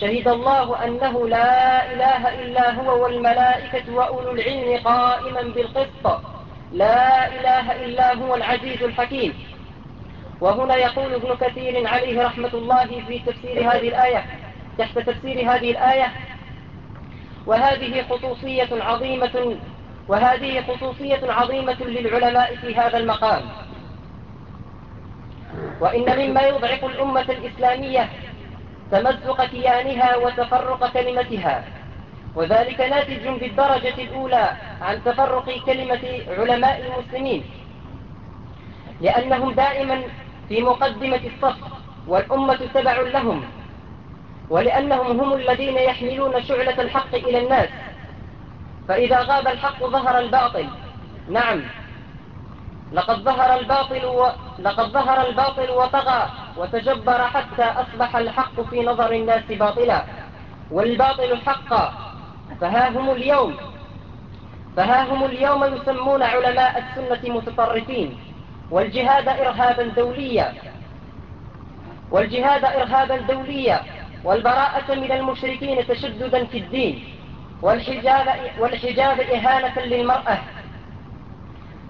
شهد الله أنه لا إله إلا هو والملائكة وأولو العلم قائما بالقسط. لا إله إلا هو العزيز الحكيم. وهنا يقول ابن كثير عليه رحمة الله في تفسير هذه الآية تحت تفسير هذه الآية وهذه خصوصية عظيمة وهذه خصوصية عظيمة للعلماء في هذا المقام. وإن مما يضعف الأمة الإسلامية تمزق كيانها وتفرق كلمتها. وذلك ناتج بالدرجة الأولى عن تفرق كلمة علماء المسلمين لأنهم دائما في مقدمة الصف والأمة تبع لهم ولأنهم هم الذين يحملون شعلة الحق إلى الناس. فإذا غاب الحق ظهر الباطل. نعم. لقد ظهر الباطل و... لقد ظهر الباطل وطغى وتجبر حتى أصبح الحق في نظر الناس باطلا والباطل حقا. فها هم اليوم. فها هم اليوم يسمون علماء السنة متطرفين. والجهاد إرهابا دوليا. والجهاد إرهابا دوليا. والبراءة من المشركين تشددا في الدين. والحجاب, والحجاب إهانة للمرأة.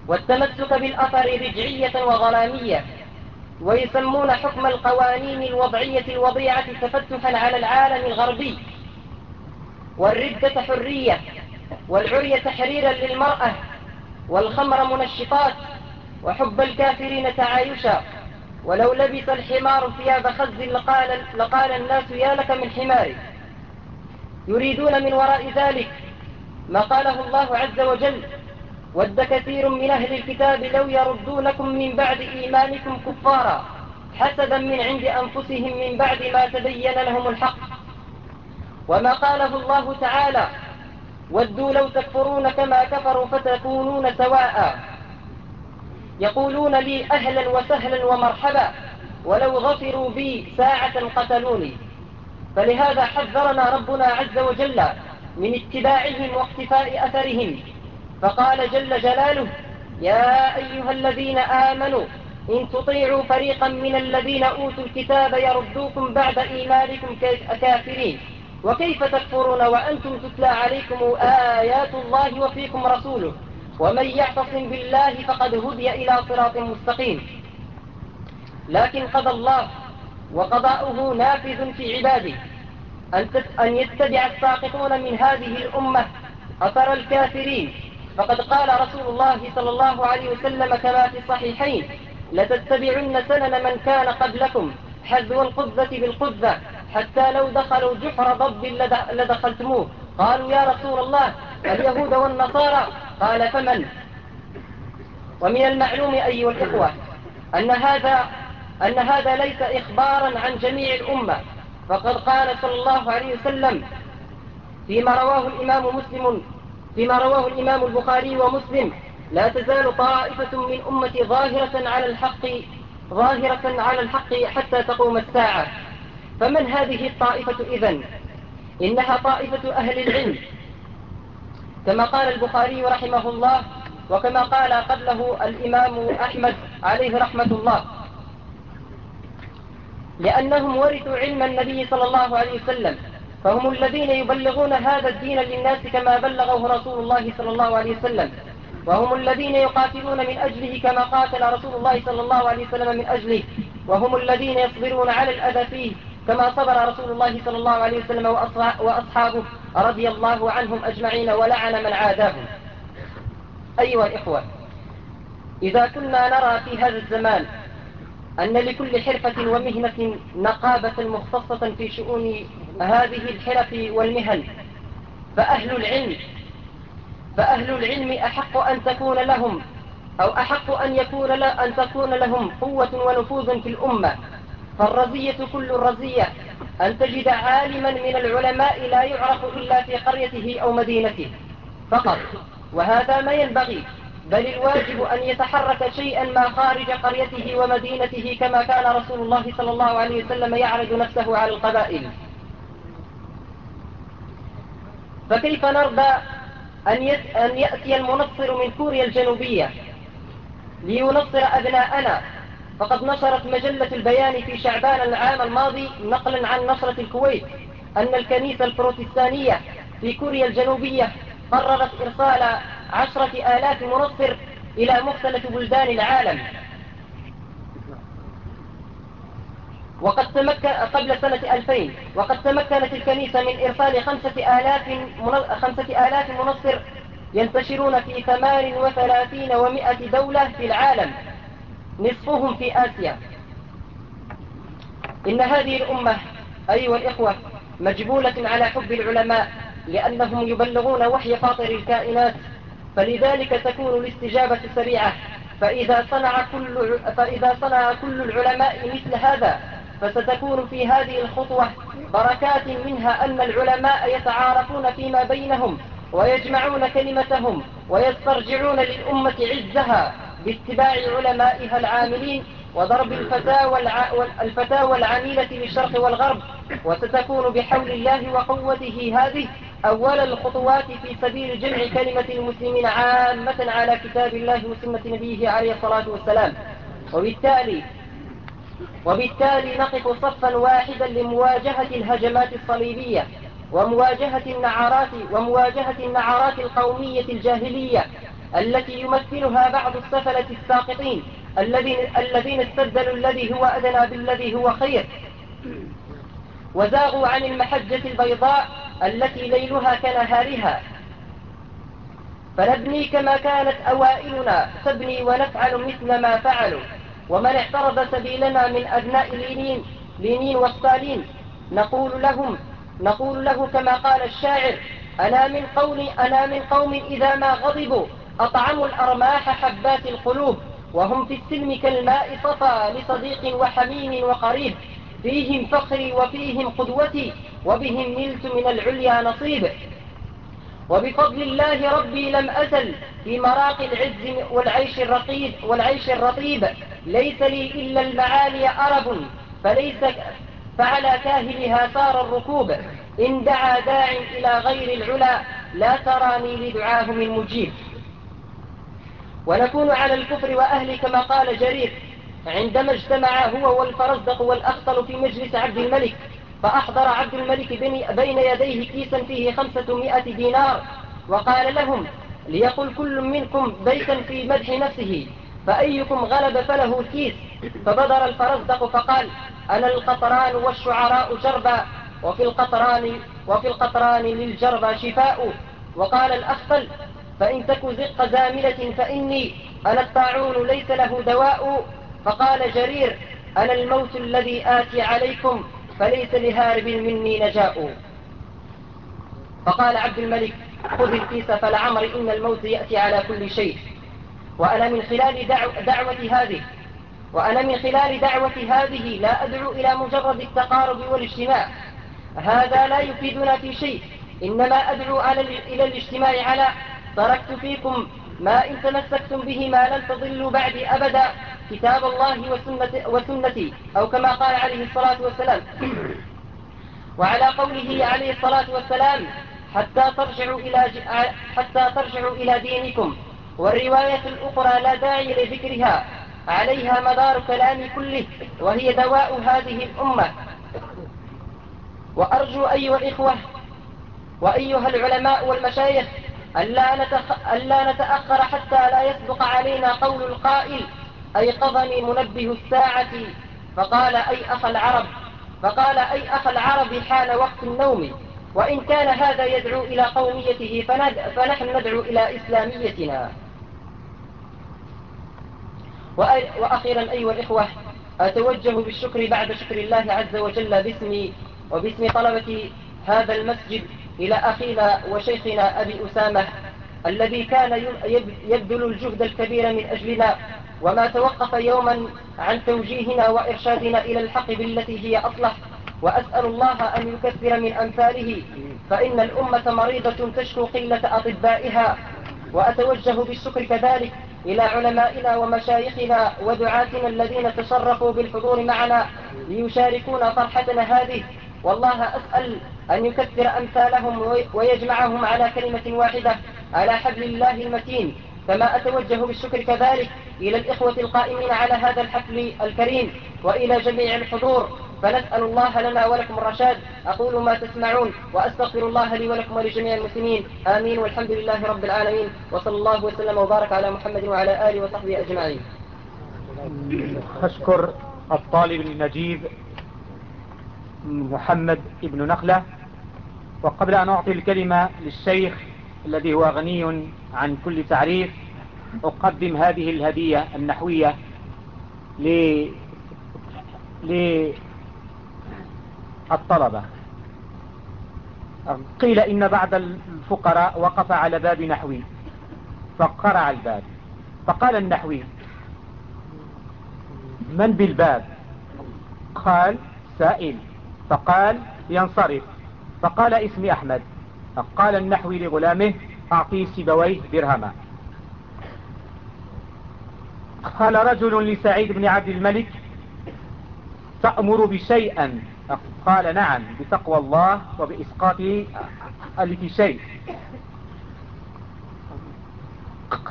والتمسك بالأثر رجعية وغرامية ويسمون حكم القوانين الوضعية الوضيعة تفتحا على العالم الغربي. والردة حرية والعري تحريرا للمرأة والخمر منشطات وحب الكافرين تعايشا. ولو لبس الحمار ثياب خز لقال, لقال الناس يا لك من حمارك يريدون من وراء ذلك ما قاله الله عز وجل ود كثير من أهل الكتاب لو يردونكم من بعد إيمانكم كفارا حسدا من عند أنفسهم من بعد ما تبين لهم الحق. وما قاله الله تعالى ودوا لو تكفرون كما كفروا فتكونون سواء يقولون لي أهلا وسهلا ومرحبا ولو غفروا بي ساعة قتلوني فلهذا حذرنا ربنا عز وجل من اتباعهم واقتفاء أثرهم. فقال جل جلاله يا أيها الذين آمنوا إن تطيعوا فريقا من الذين أوتوا الكتاب يردوكم بعد إيمانكم كافرين وكيف تكفرون وأنتم تتلى عليكم آيات الله وفيكم رسوله ومن يعتصم بالله فقد هدي إلى صراط مستقيم. لكن قضى الله وقضاؤه نافذ في عباده. أن, يتبع الساقطون من هذه الأمة أثر الكافرين. فقد قال رسول الله صلى الله عليه وسلم كما في الصحيحين لتتبعن سنن من كان قبلكم حذو القذة بالقذة. حتى لو دخلوا جحر ضب لدخلتموه. قالوا يا رسول الله اليهود والنصارى؟ قال فمن؟ ومن المعلوم أيها الإخوة أن هذا أن هذا ليس إخبارا عن جميع الأمة. فقد قال صلى الله عليه وسلم فيما رواه الإمام مسلم فيما رواه الإمام البخاري ومسلم لا تزال طائفة من أمتي ظاهرة على الحق ظاهرة على الحق حتى تقوم الساعة. فمن هذه الطائفة إذن؟ إنها طائفة أهل العلم. كما قال البخاري رحمه الله وكما قال قبله الإمام أحمد عليه رحمة الله لأنهم ورثوا علم النبي صلى الله عليه وسلم فهم الذين يبلغون هذا الدين للناس كما بلغه رسول الله صلى الله عليه وسلم وهم الذين يقاتلون من أجله كما قاتل رسول الله صلى الله عليه وسلم من أجله وهم الذين يصبرون على الأذى فيه. كما صبر رسول الله صلى الله عليه وسلم وأصحابه رضي الله عنهم أجمعين ولعن من عاداهم. أيها الإخوة إذا كنا نرى في هذا الزمان أن لكل حرفة ومهنة نقابة مختصة في شؤون هذه الحرف والمهن فأهل العلم فأهل العلم أحق أن تكون لهم أو أحق أن يكون أن تكون لهم قوة ونفوذ في الأمة. فالرزية كل الرزية أن تجد عالما من العلماء لا يعرف إلا في قريته أو مدينته فقط. وهذا ما ينبغي. بل الواجب أن يتحرك شيئا ما خارج قريته ومدينته كما كان رسول الله صلى الله عليه وسلم يعرض نفسه على القبائل. فكيف نرضى أن يأتي المنصر من كوريا الجنوبية لينصر أبناءنا فقد نشرت مجلة البيان في شعبان العام الماضي نقلا عن نشرة الكويت أن الكنيسة البروتستانية في كوريا الجنوبية قررت إرسال عشرة آلاف منصر إلى مختلف بلدان العالم. وقد تمكن قبل سنة 2000 وقد تمكنت الكنيسة من إرسال خمسة آلاف خمسة آلاف منصر ينتشرون في 38 ومائة دولة في العالم. نصفهم في آسيا. إن هذه الأمة أيها الإخوة مجبولة على حب العلماء لأنهم يبلغون وحي فاطر الكائنات فلذلك تكون الاستجابة سريعة. فإذا صنع كل, فإذا صنع كل العلماء مثل هذا فستكون في هذه الخطوة بركات منها أن العلماء يتعارفون فيما بينهم ويجمعون كلمتهم ويسترجعون للأمة عزها. باتباع علمائها العاملين وضرب الفتاوى, الفتاوى العميلة للشرق والغرب وستكون بحول الله وقوته هذه أول الخطوات في سبيل جمع كلمة المسلمين عامة على كتاب الله وسنة نبيه عليه الصلاة والسلام. وبالتالي وبالتالي نقف صفا واحدا لمواجهة الهجمات الصليبية ومواجهة النعرات ومواجهة النعرات القومية الجاهلية التي يمثلها بعض السفلة الساقطين الذين الذين استبدلوا الذي هو أدنى بالذي هو خير. وزاغوا عن المحجة البيضاء التي ليلها كنهارها. فنبني كما كانت أوائلنا تبني ونفعل مثل ما فعلوا. ومن اعترض سبيلنا من أبناء لينين, لينين وستالين نقول لهم نقول له كما قال الشاعر أنا من قوم أنا من قوم إذا ما غضبوا أطعموا الأرماح حبات القلوب وهم في السلم كالماء صفى لصديق وحميم وقريب. فيهم فخري وفيهم قدوتي وبهم نلت من العليا نصيب. وبفضل الله ربي لم أزل في مراقي العز والعيش الرقيب والعيش الرطيب ليس لي إلا المعالي أرب فليس فعلى كاهلها سار الركوب. إن دعا داع إلى غير العلا لا تراني لدعاه من مجيب ونكون على الكفر وأهل كما قال جرير. عندما اجتمع هو والفرزدق والأخطل في مجلس عبد الملك فأحضر عبد الملك بين يديه كيسا فيه خمسة دينار وقال لهم ليقل كل منكم بيتا في مدح نفسه فأيكم غلب فله الكيس فبدر الفرزدق فقال أنا القطران والشعراء جربا وفي القطران وفي القطران للجربى شفاء. وقال الأخفل فإن تك زق زاملة فإني أنا الطاعون ليس له دواء. فقال جرير أنا الموت الذي آتي عليكم فليس لهارب مني نجاء. فقال عبد الملك خذ الكيس فلعمر إن الموت يأتي على كل شيء. وأنا من خلال دعو دعوة هذه وأنا من خلال دعوة هذه لا أدعو إلى مجرد التقارب والاجتماع. هذا لا يفيدنا في شيء إنما أدعو على إلى الاجتماع على تركت فيكم ما إن تمسكتم به ما لن تضلوا بعدي أبدا. كتاب الله وسنة وسنتي. أو كما قال عليه الصلاة والسلام. وعلى قوله عليه الصلاة والسلام حتى ترجعوا إلى حتى ترجعوا إلى دينكم. والرواية الأخرى لا داعي لذكرها. عليها مدار كلامي كله وهي دواء هذه الأمة. وأرجو أيها الإخوة وأيها العلماء والمشايخ ألا, نتخ... ألا نتأخر حتى لا يسبق علينا قول القائل أيقظني منبه الساعة فقال أي أخ العرب فقال أي أخ العرب حان وقت النوم وإن كان هذا يدعو إلى قوميته. فنحن ندعو إلى إسلاميتنا وأخيرا أيها الإخوة أتوجه بالشكر بعد شكر الله عز وجل باسمي وباسم طلبة هذا المسجد إلى أخينا وشيخنا أبي أسامة الذي كان يبذل الجهد الكبير من أجلنا وما توقف يوما عن توجيهنا وإرشادنا إلى الحق بالتي هي أصلح وأسأل الله أن يكثر من أمثاله فإن الأمة مريضة تشكو قلة أطبائها. وأتوجه بالشكر كذلك إلى علمائنا ومشايخنا ودعاتنا الذين تشرفوا بالحضور معنا ليشاركونا فرحتنا هذه. والله أسأل أن يكثر أمثالهم ويجمعهم على كلمة واحدة على حبل الله المتين. كما أتوجه بالشكر كذلك إلى الإخوة القائمين على هذا الحفل الكريم وإلى جميع الحضور. فنسأل الله لنا ولكم الرشاد. أقول ما تسمعون وأستغفر الله لي ولكم ولجميع المسلمين. آمين. والحمد لله رب العالمين. وصلى الله وسلم وبارك على محمد وعلى آله وصحبه أجمعين. أشكر الطالب النجيب محمد ابن نخلة. وقبل أن أعطي الكلمة للشيخ الذي هو غني عن كل تعريف أقدم هذه الهدية النحوية للطلبة قيل إن بعض الفقراء وقف على باب نحوي فقرع الباب. فقال النحوي من بالباب؟ قال سائل. فقال ينصرف. فقال اسمي أحمد. فقال النحوي لغلامه أعطيه سيبويه درهما. قال رجل لسعيد بن عبد الملك تأمر بشيئا؟ قال نعم بتقوى الله وبإسقاط ألف شيء.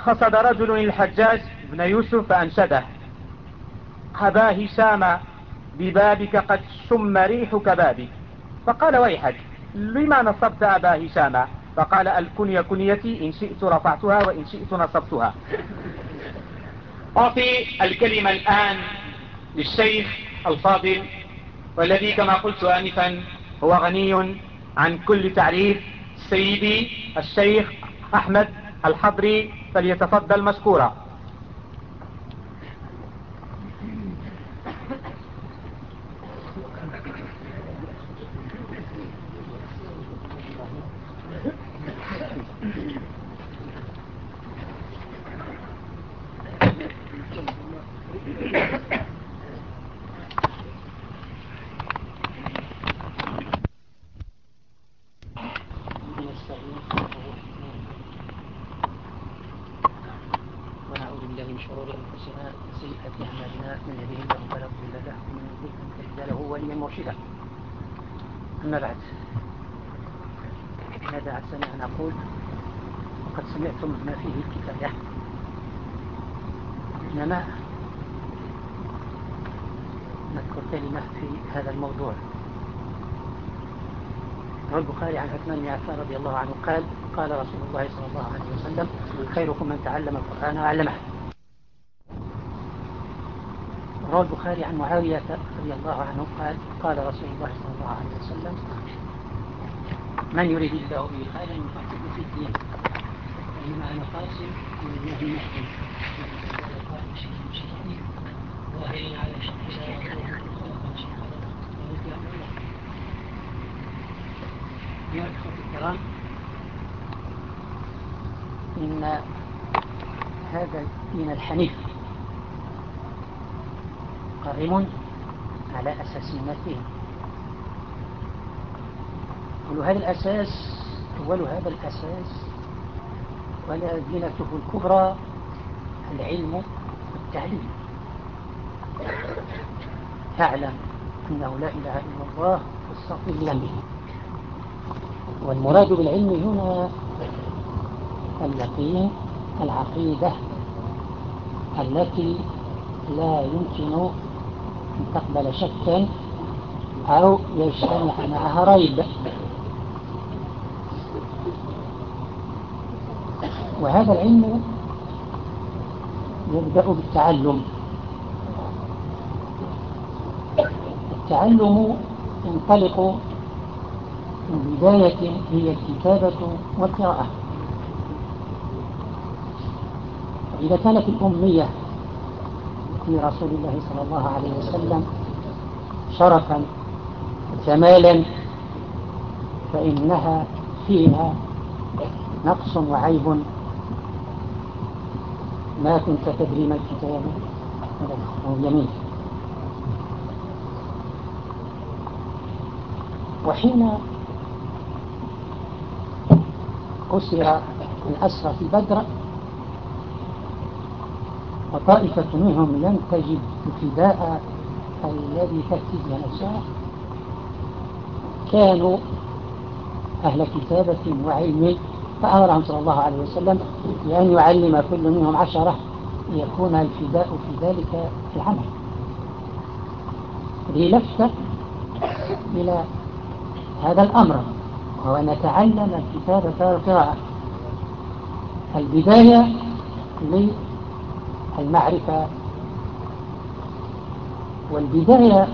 قصد رجل الحجاج بن يوسف فأنشده. أبا هشام ببابك قد شم ريحك بابك. فقال ويحك لما نصبت أبا هشام؟ فقال الكنية كنيتي إن شئت رفعتها وإن شئت نصبتها. أعطي الكلمة الآن للشيخ الفاضل والذي كما قلت آنفا هو غني عن كل تعريف سيدي الشيخ أحمد الحضري فليتفضل مشكورا أما بعد ماذا أحسن أن أقول وقد سمعتم ما فيه الكفاية إنما نذكر كلمة في هذا الموضوع روى البخاري عن عثمان بن عفان رضي الله عنه قال قال رسول الله صلى الله عليه وسلم تعلم القرآن وعلمه. روى البخاري عن معاوية رضي الله عنه قال قال رسول الله صلى الله عليه وسلم من يريد الله به خيرا يفقهه في الدين بمعنى قاسم من الله شكل أيها الأخوة الكرام إن هذا الدين الحنيف. قائم على أساس أول هذا الأساس أول هذا الأساس ولازمته الكبرى العلم والتعليم. فاعلم أنه لا إله إلا الله واستغفر لذنبه والمراد بالعلم هنا اليقين العقيدة التي لا يمكن أن تقبل شكا أو يجتمع معها ريب. وهذا العلم يبدأ بالتعلم. التعلم ينطلق من بداية هي الكتابة والقراءة. إذا كانت الأمية في رسول الله صلى الله عليه وسلم شرفا وجمالا فإنها فيها نقص وعيب. ما كنت تدري ما الكتاب؟ اليمين وحين أسر الأسرى في بدر وطائفة منهم لم تجد الفداء الذي تكتب نفسها. كانوا أهل كتابة وعلم فأمرهم صلى الله عليه وسلم بأن يعلم كل منهم عشرة ليكون الفداء في ذلك العمل. لفتة إلى هذا الأمر وهو أن نتعلم الكتابة والقراءة البداية للمعرفة والبداية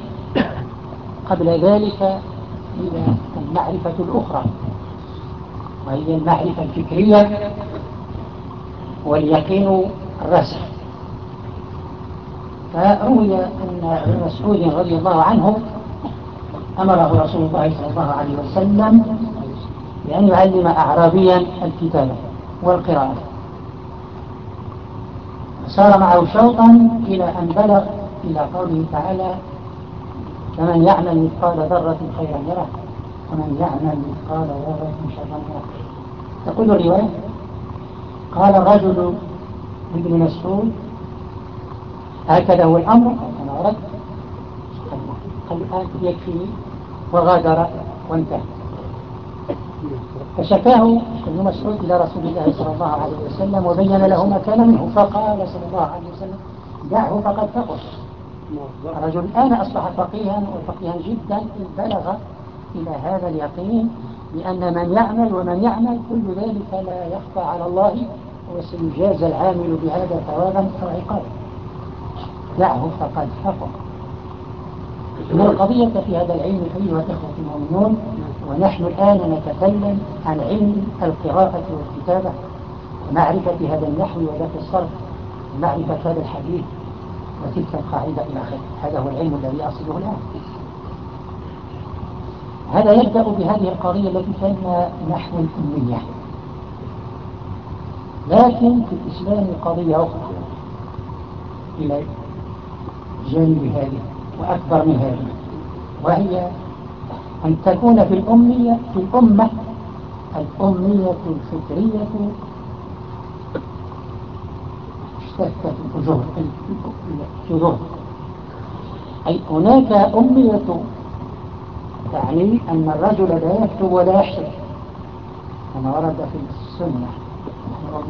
قبل ذلك هي المعرفة الأخرى وهي المعرفة الفكرية واليقين الراسخ فروي أن ابن مسعود رضي الله عنه أمره رسول الله صلى الله عليه وسلم بأن يعلم أعرابيا الكتابة والقراءة. صار معه شوطا إلى أن بلغ إلى قوله تعالى فمن يعمل مثقال ذرة خيرا يره ومن يعمل مثقال ذرة شرا يره. تقول الرواية قال الرجل ابن مسعود هكذا هو الأمر؟ أنا أردت الآن يكفي وغادر وانتهى. فشكاه ابن مسعود إلى رسول الله صلى الله عليه وسلم وبين له ما كان منه فقال صلى الله عليه وسلم دعه فقد فقه. الرجل الآن أصبح فقيها وفقيها جدا بلغ إلى هذا اليقين بأن من يعمل ومن يعمل كل ذلك لا يخفى على الله وسيجاز العامل بهذا ثوابا أو عقابا. دعه فقد فقه. إن القضية في هذا العلم أيها الإخوة المؤمنون ونحن الآن نتكلم عن علم القراءة والكتابة ومعرفة هذا النحو وذاك الصرف ومعرفة هذا الحديث وتلك القاعدة إلى آخره. هذا هو العلم الذي أصله الآن. هذا يبدأ بهذه القضية التي كان نحو الأمية. لكن في الإسلام قضية أخرى إلى جانب هذه. وأكبر من هذه وهي أن تكون في الأمية في الأمة الأمية الفكرية اشتكت الجذور أي هناك أمية تعني أن الرجل لا يكتب ولا يحسب. كما ورد في السنة.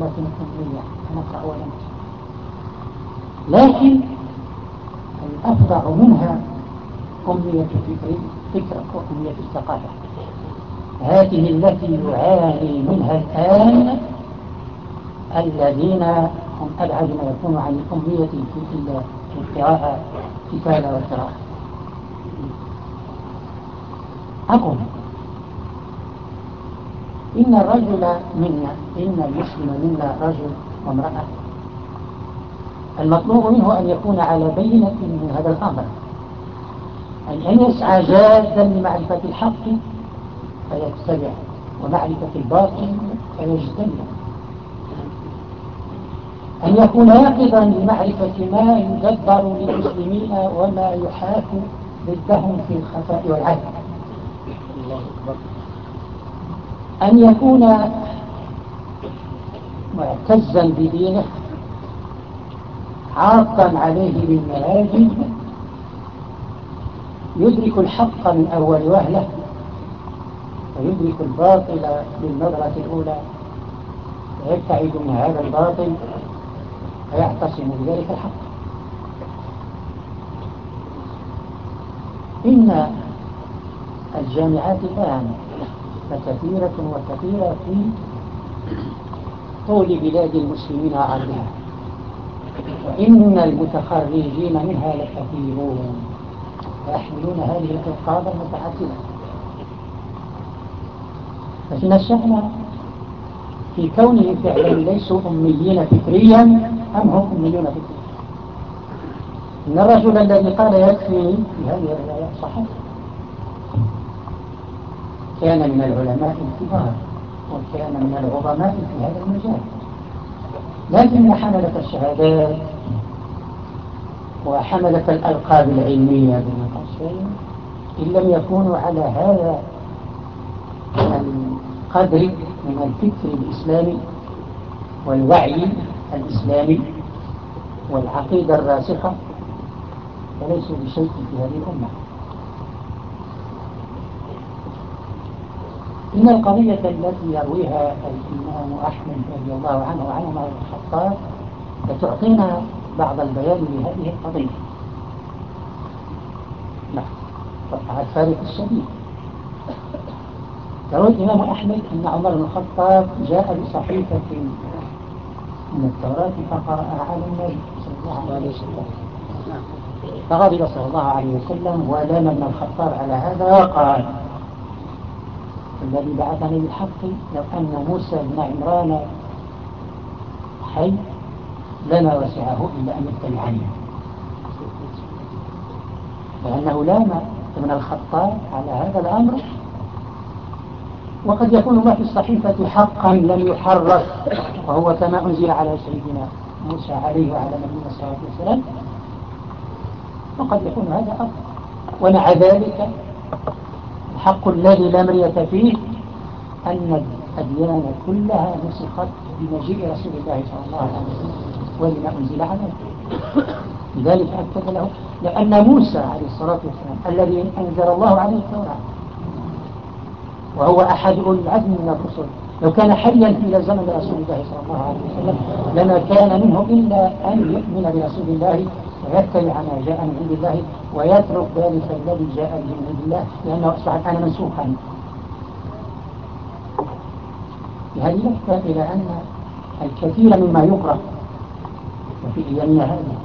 نحن أمية نقرأ ونكتب. لكن الأفضع منها أمية الفكرة وأمية الثقافة. هذه التي يعاني منها الآن الذين هم أبعد ما يكون عن الأمية في القراءة كتابة والقراءة أقول إن الرجل منا إن المسلم منا رجل وامرأة المطلوب منه أن يكون على بينة من هذا الأمر. أن يسعى جادا لمعرفة الحق فيتبع ومعرفة الباطل فيجتنب أن يكون يقظا لمعرفة ما يدبر للمسلمين وما يحاك ضدهم في الخفاء والعدل. أن يكون معتزا بدينه عاطا عليه بالمناجم يدرك الحق من أول وهلة ويدرك الباطل للنظرة الأولى. ويبتعد من هذا الباطل ويعتصم بذلك الحق. إن الجامعات الآن فكثيرة وكثيرة في طول بلاد المسلمين وعرضها وإن المتخرجين منها لكثيرون ويحملون هذه الألقاب المتعددة. لكن الشأن في كونهم فعلا ليسوا أميين فكريا أم هم أميون فكريا؟ إن الرجل الذي قال يكفي في هذه الرواية صحيح. كان من العلماء الكبار وكان من العظماء في هذا المجال. لكن حملة الشهادات وحملة الألقاب العلمية قوسين إن لم يكونوا على هذا القدر من الفكر الإسلامي والوعي الإسلامي والعقيدة الراسخة فليسوا بشيء في هذه الأمة. إن القضية التي يرويها الإمام أحمد رضي الله عنه وعن عمر الخطاب لتعطينا بعض البيان لهذه القضية. نعم. طبعا الفارق الشديد. يروي الإمام أحمد أن عمر بن الخطاب جاء بصحيفة من التوراة فقرأها على النبي صلى الله عليه وسلم. فغضب صلى الله عليه وسلم ولام ابن الخطاب على هذا وقال الذي بعثني بالحق لو أن موسى بن عمران حي لما وسعه إلا أن يتبعني. لأنه لام ابن الخطاب على هذا الأمر. وقد يكون ما في الصحيفة حقا لم يحرف وهو كما أنزل على سيدنا موسى عليه وعلى نبينا الصلاة والسلام وقد يكون هذا أفضل ومع ذلك. الحق الذي لا مرية فيه أن الأديان كلها نسخت بمجيء رسول الله صلى الله عليه وسلم ولما أنزل عليه. لذلك أكد له. لأن موسى عليه الصلاة والسلام الذي أنزل الله عليه التوراة وهو أحد أولي العزم من الرسل. لو كان حيا إلى زمن رسول الله صلى الله عليه وسلم لما كان منه إلا أن يؤمن برسول الله ويتبع ما جاء من عند الله ويترك ذلك الذي جاء به من عند الله لأنه أصبح الآن منسوخا. هذه لفتة إلى أن الكثير مما يقرأ وفي أيامنا هذه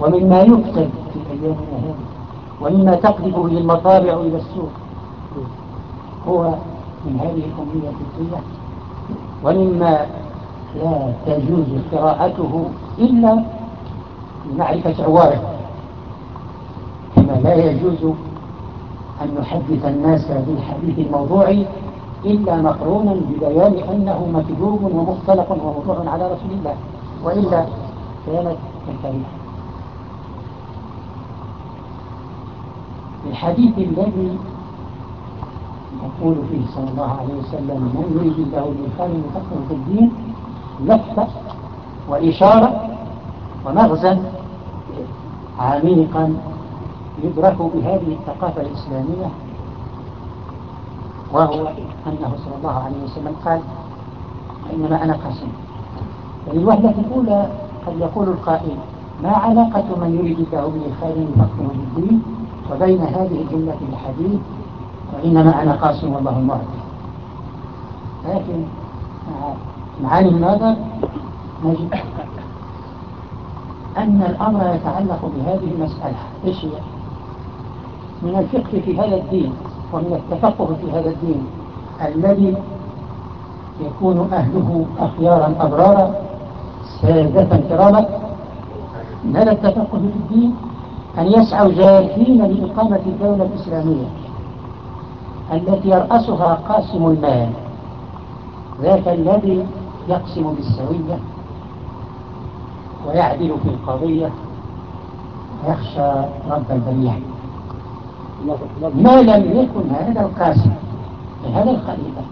ومما يكتب في أيامنا هذه ومما تقذف به المطابع إلى السوق هو من هذه الأمية الفكرية ومما لا تجوز قراءته إلا لمعرفة عواره كما لا يجوز أن نحدث الناس بالحديث الموضوعي إلا مقرونا ببيان أنه مكذوب ومختلق وموضوع على رسول الله وإلا كانت كالكريمة الحديث الذي يقول فيه صلى الله عليه وسلم من يريد الله بالخير يفكر في الدين لفة وإشارة ومغزى عميقا يدرك بهذه الثقافة الإسلامية وهو أنه صلى الله عليه وسلم قال إنما أنا قاسم. فللوهلة الأولى قد يقول القائل ما علاقة من يريد الله به خير يفقهه بالدين وبين هذه الجملة الحديث؟ وإنما أنا قاسم والله المعد لكن مع معاني النظر نجد أن الأمر يتعلق بهذه المسألة. إيش هي؟ من الفقه في هذا الدين ومن التفقه في هذا الدين الذي يكون أهله أخيارا أبرارا سادة كراما من هذا التفقه في الدين أن يسعوا جاهدين لإقامة الدولة الإسلامية التي يرأسها قاسم المال. ذاك الذي يقسم بالسوية ويعدل في القضية ويخشى رب البرية. ما لم يكن هذا القاسم هذا الخليفة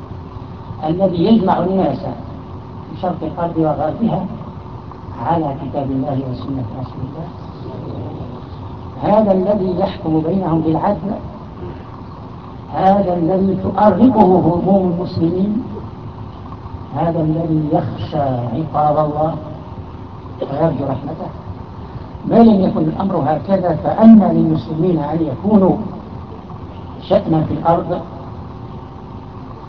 الذي يجمع الناس في شرق الأرض وغربها على كتاب الله وسنة رسول الله. هذا الذي يحكم بينهم بالعدل هذا الذي تؤرقه هموم المسلمين هذا الذي يخشى عقاب الله. ويرجو رحمته. ما لم يكن الأمر هكذا فأن للمسلمين أن يكونوا شأنا في الأرض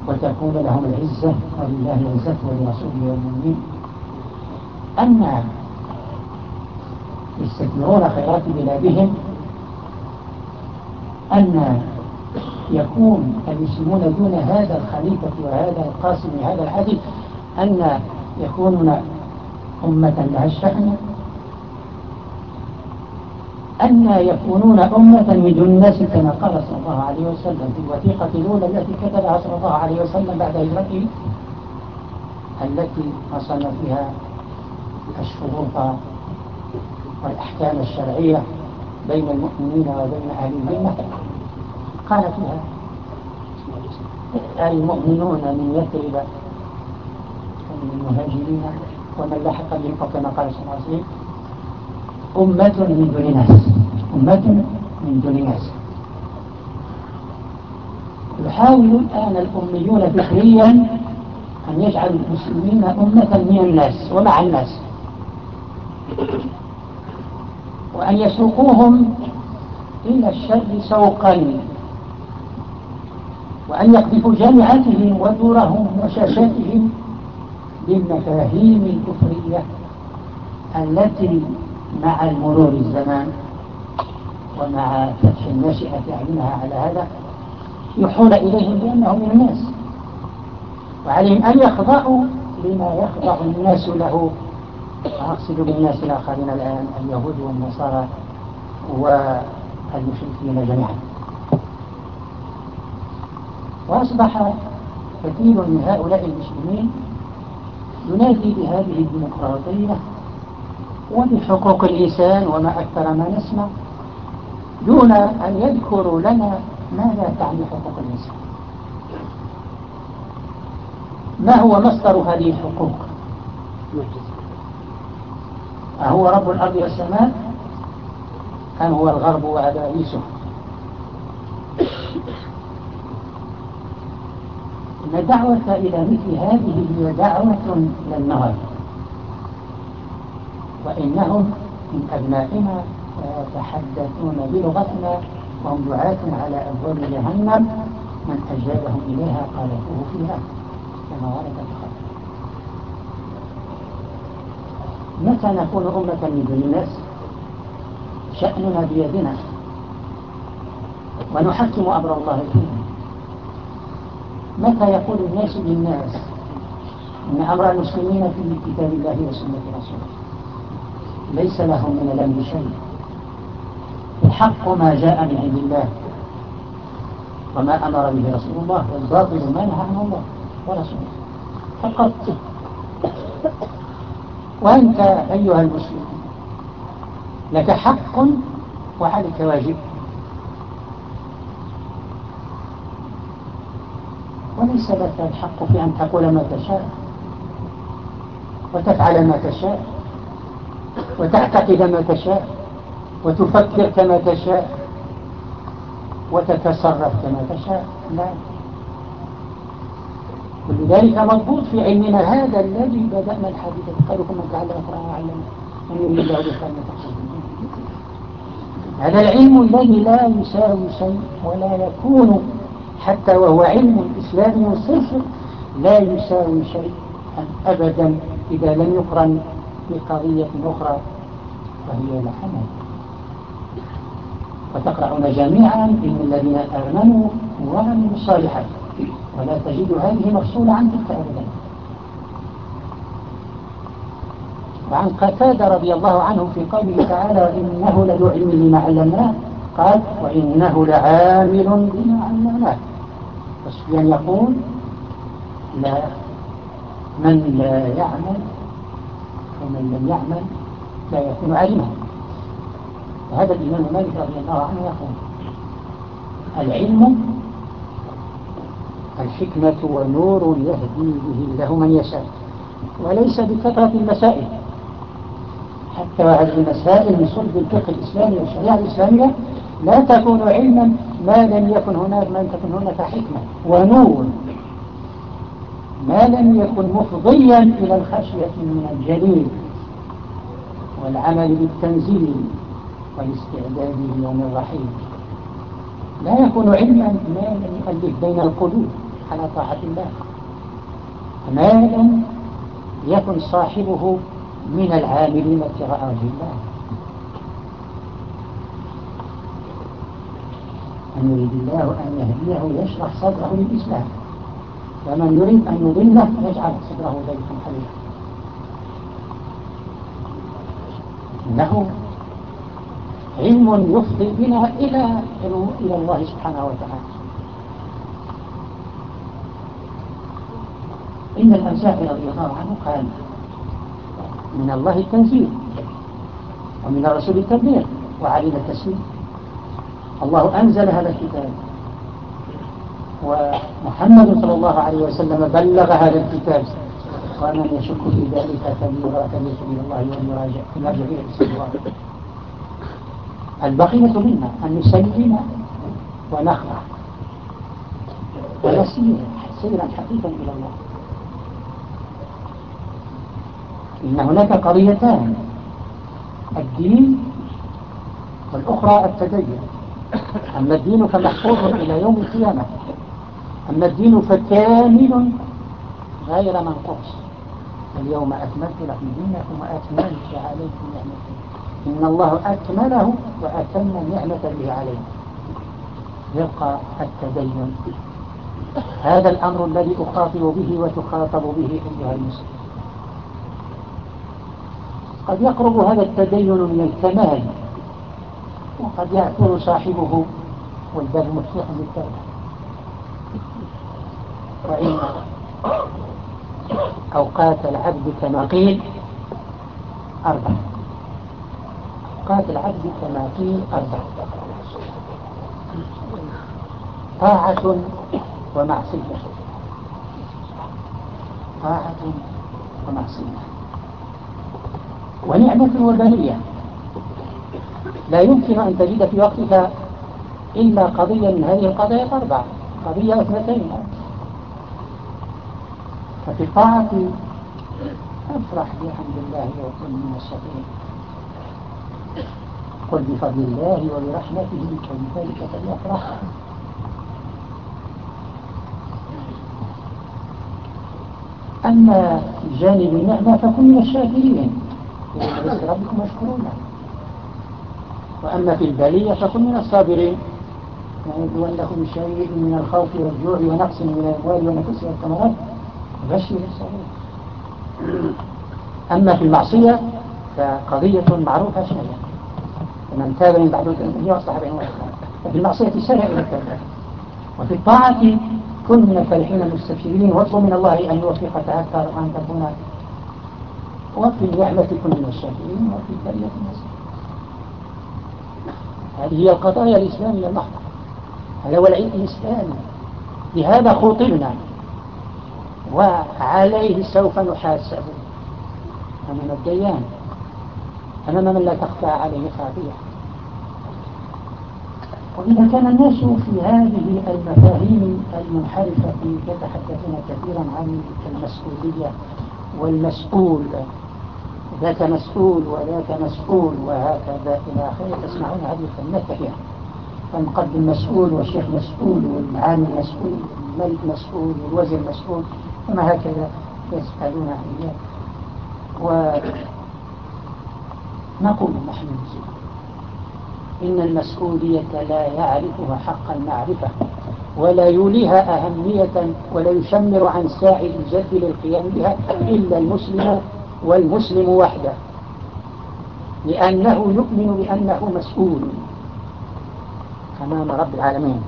وتكون لهم العزة. ولله العزة ولرسوله والمؤمنين. أما يستثمرون خيرات بلادهم أن يكون المسلمون دون هذا الخليفة وهذا القاسم وهذا العدل أن يكونون أمة لها الشأن أن يكونون أمة من الناس كما قال صلى الله عليه وسلم في الوثيقة الأولى التي كتبها صلى الله عليه وسلم بعد هجرته التي وصلنا فيها الشروط والأحكام الشرعية بين المؤمنين وبين أهل الذمة قال فيها المؤمنون من يثرب من المهاجرين ومن لحق بهم كما قال عليه وسلم أمة من دون ناس أمة من دون ناس يحاول الآن الأميون فكريا أن يجعلوا المسلمين أمة من الناس ومع الناس. وأن يسوقوهم إلى الشر سوقا. وأن يقذفوا جامعاتهم ودورهم وشاشاتهم. بالمفاهيم الكفرية التي مع المرور الزمان ومع فتح الناشئة أعينها على هذا يوحون إليهم بأنهم من الناس. وعليهم أن يخضعوا لما يخضع الناس له. أقصد بالناس الآخرين الآن اليهود والنصارى والمشركين جميعا. وأصبح كثير من هؤلاء المسلمين ينادي بهذه الديمقراطية وبحقوق الإنسان وما أكثر ما نسمع دون أن يذكروا لنا ماذا تعني حقوق الإنسان. ما هو مصدر هذه الحقوق؟ أهو رب الأرض والسماء؟ أم هو الغرب وعبائسه إن الدعوة إلى مثل هذه هي دعوة إلى النهر. وإنهم من أبنائنا يتحدثون بلغتنا وهم دعاة على أبواب جهنم. من أجابهم إليها قالته فيها. كما ورد في الخبر. متى نكون أمة من دون الناس شأننا بيدنا. ونحكم أمر الله فينا متى يقول الناس للناس إن أمر المسلمين في كتاب الله وسنة رسوله؟ ليس لهم من الأمر شيء. الحق ما جاء من عند الله وما أمر به رسول الله والباطل ما نهى عنه الله ورسوله. فقط. وأنت أيها المسلم لك حق وعليك واجب. وليس لك الحق في أن تقول ما تشاء وتفعل ما تشاء وتعتقد ما تشاء وتفكر كما تشاء وتتصرف كما تشاء. لا. ولذلك مضبوط في علمنا هذا الذي بدأنا الحديث. خيركم من تعلم القرآن وعلمه. من يريد الله بخير هذا العلم الذي لا يساوي شيء ولا يكون حتى وهو علم إسلامي صفر لا يساوي شيء أبدا إذا لم يقرن بقضية أخرى وهي الحمل وتقرأون جميعا إن الذين آمنوا وعملوا الصالحات. ولا تجد هذه مفصولة عن تلك أبدا. وعن قتادة رضي الله عنه في قوله تعالى إنه لذو علم لما علمناه قال وإنه لعامل بما علمناه. وسفيان يقول لا من لا يعمل ومن لم يعمل لا يكون عالما وهذا الإمام مالك رضي الله عنه يقول العلم الحكمة ونور يهدي به الله من يشاء وليس بكثرة المسائل. حتى هذه المسائل من صلب الفقه الإسلامي والشريعة الإسلامية لا تكون علما ما لم يكن هناك لم تكن هناك حكمة ونور. ما لم يكن مفضيا إلى الخشية من الجليل والعمل بالتنزيل والاستعداد ليوم الرحيل لا يكون علما ما لم يؤلف بين القلوب على طاعة الله. ما لم يكن صاحبه من العاملين ابتغاء الله. من يريد الله أن يهديه يشرح صدره للإسلام. ومن يريد أن يضله يجعل صدره ضيقا حبيبا إنه علم يفضي بنا إلى إلى الله سبحانه وتعالى. إن الأنساء رضي الله عنه قال من الله التنزيل ومن الرسول التبليغ وعلينا التسليم. الله أنزل هذا الكتاب. ومحمد صلى الله عليه وسلم بلغ هذا الكتاب. ومن يشك في ذلك فليتوب إلى الله وليراجع يرجع إلى الاستغفار البقية منا أن نسلم ونخضع. ونسير سيرا حقيقا إلى الله. إن هناك قضيتان الدين والأخرى التدين. أما الدين فمحفوظ إلى يوم القيامة. أما الدين فكامل غير منقوص. اليوم أكملت لكم دينكم وأكملت عليكم نعمتي. إن الله أكمله وأتم النعمة به عليه يبقى التدين. هذا الأمر الذي أخاطب به وتخاطب به أيها المسلم. قد يقرب هذا التدين من الكمال. وقد يأثر صاحبه والباب مفتوح بالتوبة وإن أوقات العبد كما قيل أربع أوقات العبد كما قيل أربع طاعة ومعصية. طاعة ومعصية. ونعمة وبنية لا يمكن أن تجد في وقتك إلا قضية من هذه القضايا الأربع قضية اثنتين ففي الطاعة أفرح بحمد الله وكن من الشاكرين. قل بفضل الله وبرحمته فبذلك فليفرح. أما جانب النعمة فكن من الشاكرين. ربكم مشكورون وأما في البلية فكن من الصابرين. ونبلونكم بشيء من الخوف والجوع ونقص من الأموال والنفس والثمرات. بشر الصابرين أما في المعصية فقضية معروفة شهية فمن تاب من بعد هي أصلح بين ففي المعصية سرع إلى التوبة. وفي الطاعة كن من الفرحين المستبشرين واطلب من الله أن يوفقك أكثر وأن تكون. وفي النعمة كن من الشاكرين. وفي البرية النسل هذه هي القضايا الإسلامية المحضة. هذا هو العلم الإسلامي. بهذا خطبنا. وعليه سوف نحاسب. أمام الديان. أمام من لا تخفى عليه خافية. وإذا كان الناس في هذه المفاهيم المنحرفة يتحدثون كثيرا عن المسؤولية والمسؤول ذاك مسؤول وذاك مسؤول وهكذا إلى آخره. تسمعون هذه الكلمات كثيرا فالمقدم مسؤول والشيخ مسؤول والعالم مسؤول والملك مسؤول والوزير مسؤول وما هكذا يسألون عن ونقول نحن إن المسؤولية لا يعرفها حق المعرفة ولا يوليها أهمية ولا يشمر عن ساعد الجد للقيام بها إلا المسلم والمسلم وحده لأنه يؤمن بأنه مسؤول أمام رب العالمين.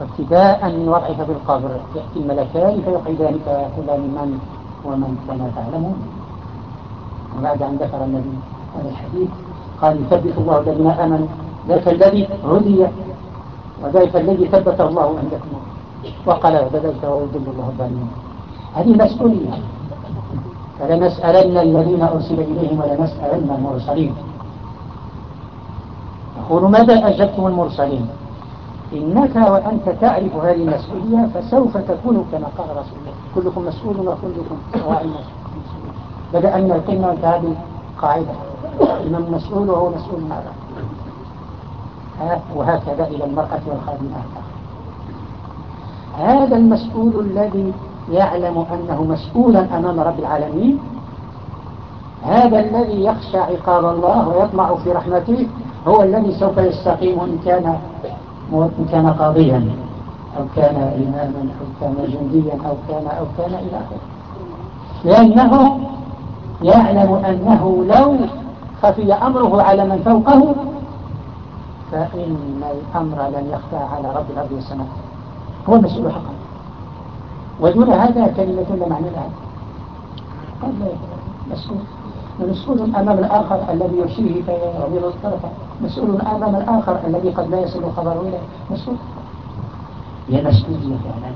وابتداء من وضعك في القبر يأتي الملكان فيقعدان فيقولان من ومن كما تعلمون. وبعد أن ذكر النبي هذا الحديث قال يثبت الله الذين آمنوا ذاك الذي هدي وذلك الذي ثبت الله عندكم. وقال ذلك ويضل الله الظالمين هذه مسؤولية. فلنسألن الذين أرسل إليهم ولنسألن المرسلين. يقول ماذا أجبتم المرسلين؟ إنك وأنت تعرف هذه المسؤولية فسوف تكون كما قال رسول الله. كلكم مسؤول وكلكم راع مسؤول. بدأ من القمة وانتهى بالقاعدة من مسؤول وهو مسؤول ماذا وهكذا إلى المرأة والخادمة. هذا المسؤول الذي يعلم أنه مسؤولا أمام رب العالمين. هذا الذي يخشى عقاب الله ويطمع في رحمته هو الذي سوف يستقيم إن كان إن كان قاضيا أو كان إماما أو كان جنديا أو كان أو كان إلى آخره. لأنه يعلم أنه لو خفي أمره على من فوقه فإن الأمر لن يخفى على رب الأرض والسماء. هو المسؤول حقا. ودون هذا كلمة لا معنى لها. قد لا مسؤول. مسؤول أمام الآخر الذي يرشيه فيغير الطرف مسؤول أمام الآخر الذي قد لا يصل الخبر إليه. مسؤول. هي مسؤولية فعلا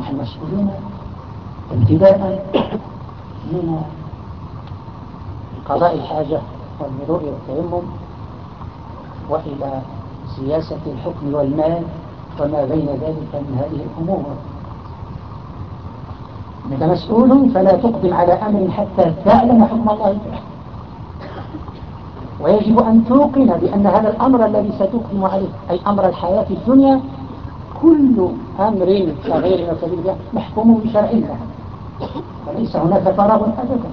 نحن مسؤولون ابتداء من قضاء الحاجة والمرور والتيمم وإلى سياسة الحكم والمال وما بين ذلك من هذه الأمور. أنت مسؤول فلا تقدم على أمر حتى تعلم حكم الله فيه ويجب أن توقن بأن هذا الأمر الذي ستقدم عليه أي أمر الحياة الدنيا كل أمر صغير وكبير محكوم بشرع الله. وليس هناك فراغ أبدا.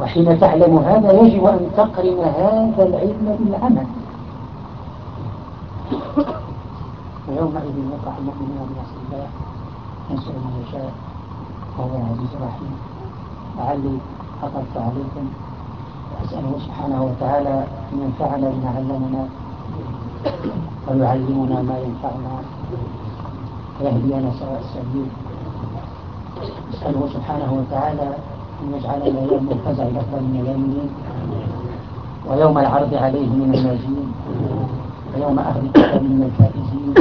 وحين تعلم هذا يجب أن تقرن هذا العلم بالعمل ويومئذ يقع المؤمنون بنصر الله ينصر من يشاء. وهو العزيز الرحيم. لعلي خطبت عليكم. وأسأله سبحانه وتعالى أن ينفعنا بما علمنا ويعلمنا ما ينفعنا ويهدينا سواء السبيل. أسأله سبحانه وتعالى أن يجعلنا يوم الفزع الأكبر من اليمين ويوم العرض عليه من الناجين ويوم أهل من الفائزين.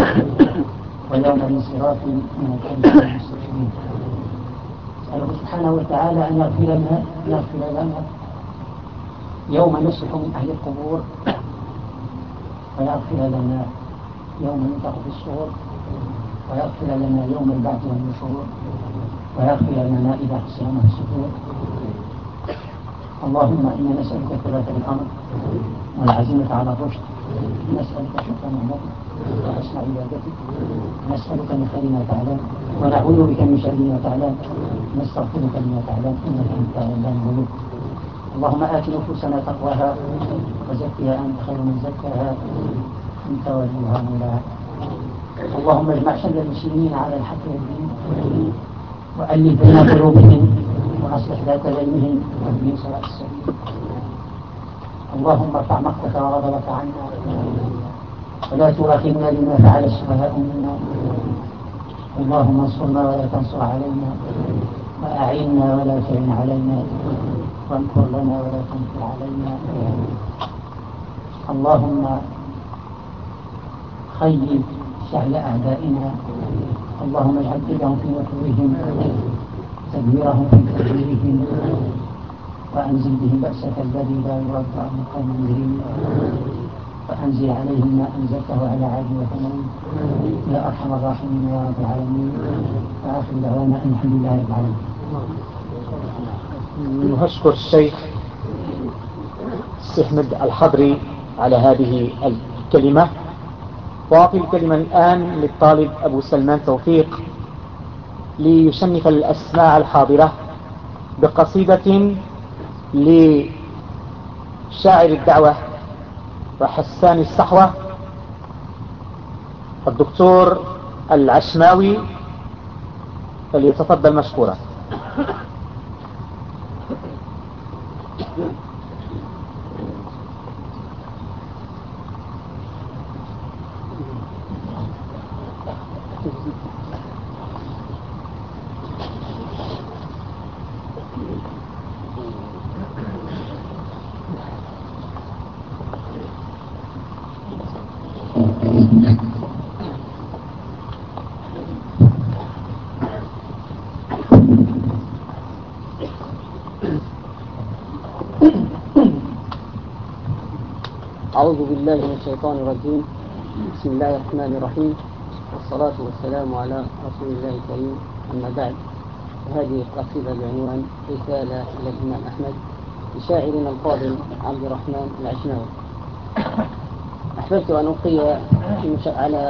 ويوم الانصراف من الكذب المستقيمين أسأله سبحانه وتعالى أن يغفر لنا يغفر لنا يوم نصح من أهل القبور ويغفر لنا يوم ينطق في الصور ويغفر لنا يوم البعث والنشور ويغفر لنا إذا حسنا الصدور اللهم إنا نسألك ثلاثة الأمر والعزيمة على الرشد. نسألك شكر نعمتك وحسن عبادتك نسألك من خير ما تعلم ونعوذ بك من شر ما تعلم نستغفرك لما تعلم إنك أنت علام الغيوب. اللهم آت نفوسنا تقواها وزكها أنت خير من زكاها أنت وليها مولاها. اللهم اجمع شمل المسلمين على الحق والدين وألف بين قلوبهم وأصلح ذات بينهم واهدهم سواء السبيل. اللهم ارفع مقتك وغضبك عنا. ولا تؤاخذنا بما فعل السفهاء منا. اللهم انصرنا ولا تنصر علينا. وأعنا ولا تعن علينا. وامكر لنا ولا تنكر علينا. اللهم خيب سهل أعدائنا. اللهم اجعل كيدهم في نحورهم تدميرهم في تدبيرهم. وأنزل بهم بأسك الذي لا يرد عن القوم المجرمين وأنزل عليهم ما أنزلته على عاد وثمود يا أرحم الراحمين يا رب العالمين. وآخر دعوانا أن الحمد لله رب العالمين. نشكر الشيخ سحمد الحضري على هذه الكلمة. وأعطي الكلمة الآن للطالب أبو سلمان توفيق ليشنف الأسماع الحاضرة بقصيدة لشاعر الدعوة وحسان الصحوة الدكتور العشماوي فليتفضل مشكورا بالله من الشيطان الرجيم. بسم الله الرحمن الرحيم. والصلاة والسلام على رسول الله الكريم. أما بعد هذه القصيدة بعنوان رسالة إلى الإمام أحمد لشاعرنا الفاضل عبد الرحمن العشماوي أحببت أن ألقي على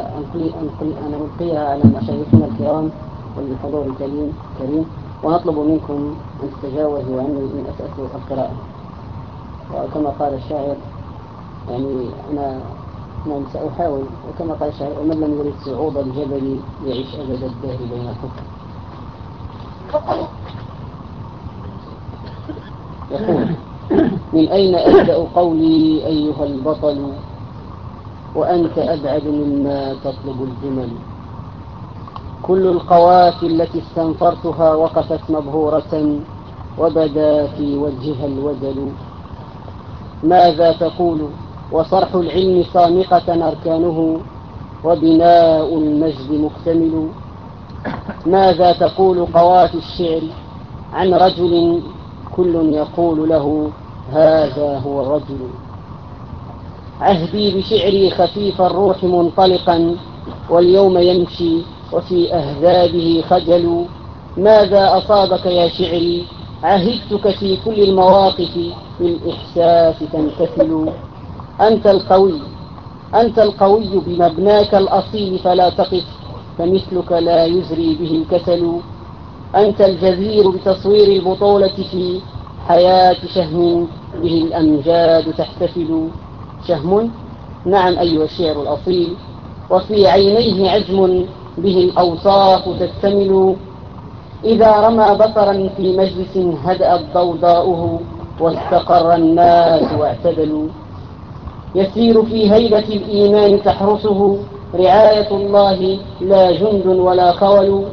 أن ألقيها على مشايخنا الكرام والحضور الكريم كريم ونطلب منكم أن تتجاوزوا عني إن أسأت القراءة. وكما قال الشاعر يعني أنا نعم سأحاول وكما قال الشاعر ومن لم يرد صعود الجبل يعيش أبد الدهر بين الحكم. يقول من أين أبدأ قولي أيها البطل؟ وأنت أبعد مما تطلب الجمل. كل القوافي التي استنفرتها وقفت مبهورة وبدا في وجهها الوجل. ماذا تقول؟ وصرح العلم صامقة أركانه وبناء المجد مكتمل. ماذا تقول قوافي الشعر عن رجل كل يقول له هذا هو الرجل؟ عهدي بشعري خفيف الروح منطلقا واليوم يمشي وفي أهذابه خجل. ماذا أصابك يا شعري؟ عهدتك في كل المواقف بالإحساس تمتثل. أنت القوي أنت القوي بمبناك الأصيل فلا تقف فمثلك لا يزري به الكسل. أنت الجدير بتصوير البطولة في حياة شهم به الأمجاد تحتفل. شهم؟ نعم أيها الشعر الأصيل. وفي عينيه عزم به الأوصاف تكتمل. إذا رمى بصرا في مجلس هدأت ضوضاؤه واستقر الناس واعتدلوا. يسير في هيبة الإيمان تحرسه رعاية الله لا جند ولا خول.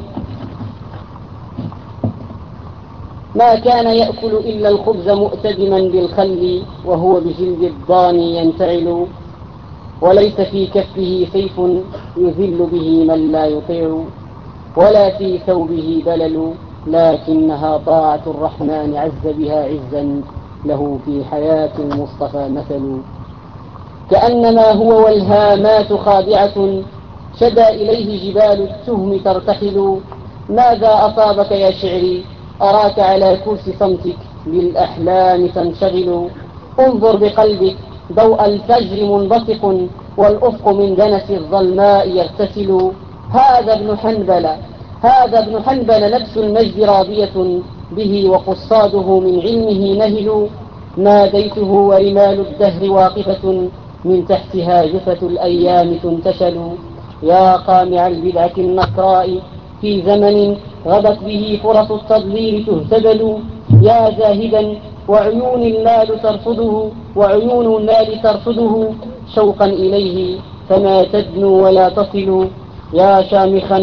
ما كان يأكل إلا الخبز مؤتدما بالخل وهو بجلد الضان ينتعل. وليس في كفه سيف يذل به من لا يطيع. ولا في ثوبه بلل لكنها طاعة الرحمن عز بها عزا له في حياة المصطفى مثل. كأنما هو والهامات خادعة شدى إليه جبال التهم ترتحل. ماذا أصابك يا شعري؟ أراك على كرسي صمتك بالأحلام تنشغل. انظر بقلبك ضوء الفجر منبثق والأفق من دنس الظلماء يغتسل. هذا ابن حنبل هذا ابن حنبل نفس المجد راضية به وقصاده من علمه نهل. ناديته ورمال الدهر واقفة من تحتها جثة الأيام تنتشل. يا قامع البدعة النقراء في زمن غدت به فرص التضليل تهتدل. يا زاهدا وعيون المال ترصده وعيون المال ترصده. شوقا إليه فما تدنو ولا تصل. يا شامخا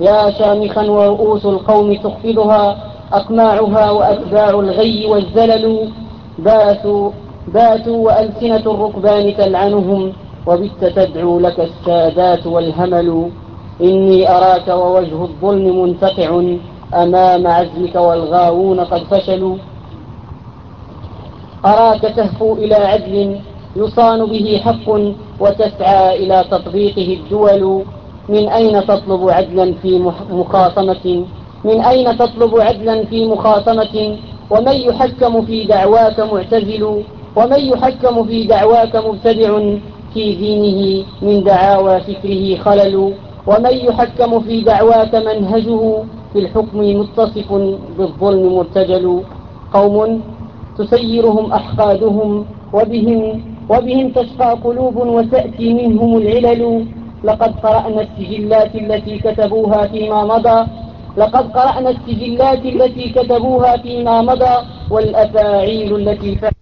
يا شامخا ورؤوس القوم تخفضها. أقماعها وأتباع الغي والزلل. باتوا باتوا وألسنة الركبان تلعنهم وبت تدعو لك السادات والهمل. إني أراك ووجه الظلم منتقع أمام عزمك والغاوون قد فشلوا. أراك تهفو إلى عدل يصان به حق وتسعى إلى تطبيقه الدول. من أين تطلب عدلا في مخاصمة؟ من أين تطلب عدلا في مخاصمة؟ ومن يحكم في دعواك معتزل؟ ومن يحكم في دعواك مبتدع في دينه من دعاوى فكره خلل ومن يحكم في دعواك منهجه في الحكم متصف بالظلم مرتجل. قوم تسيرهم أحقادهم وبهم, وبهم تشقى قلوب وتأتي منهم العلل. لقد قرأنا السجلات التي كتبوها فيما مضى. لقد قرأنا السجلات التي كتبوها فيما مضى. والأفاعيل التي فعلوا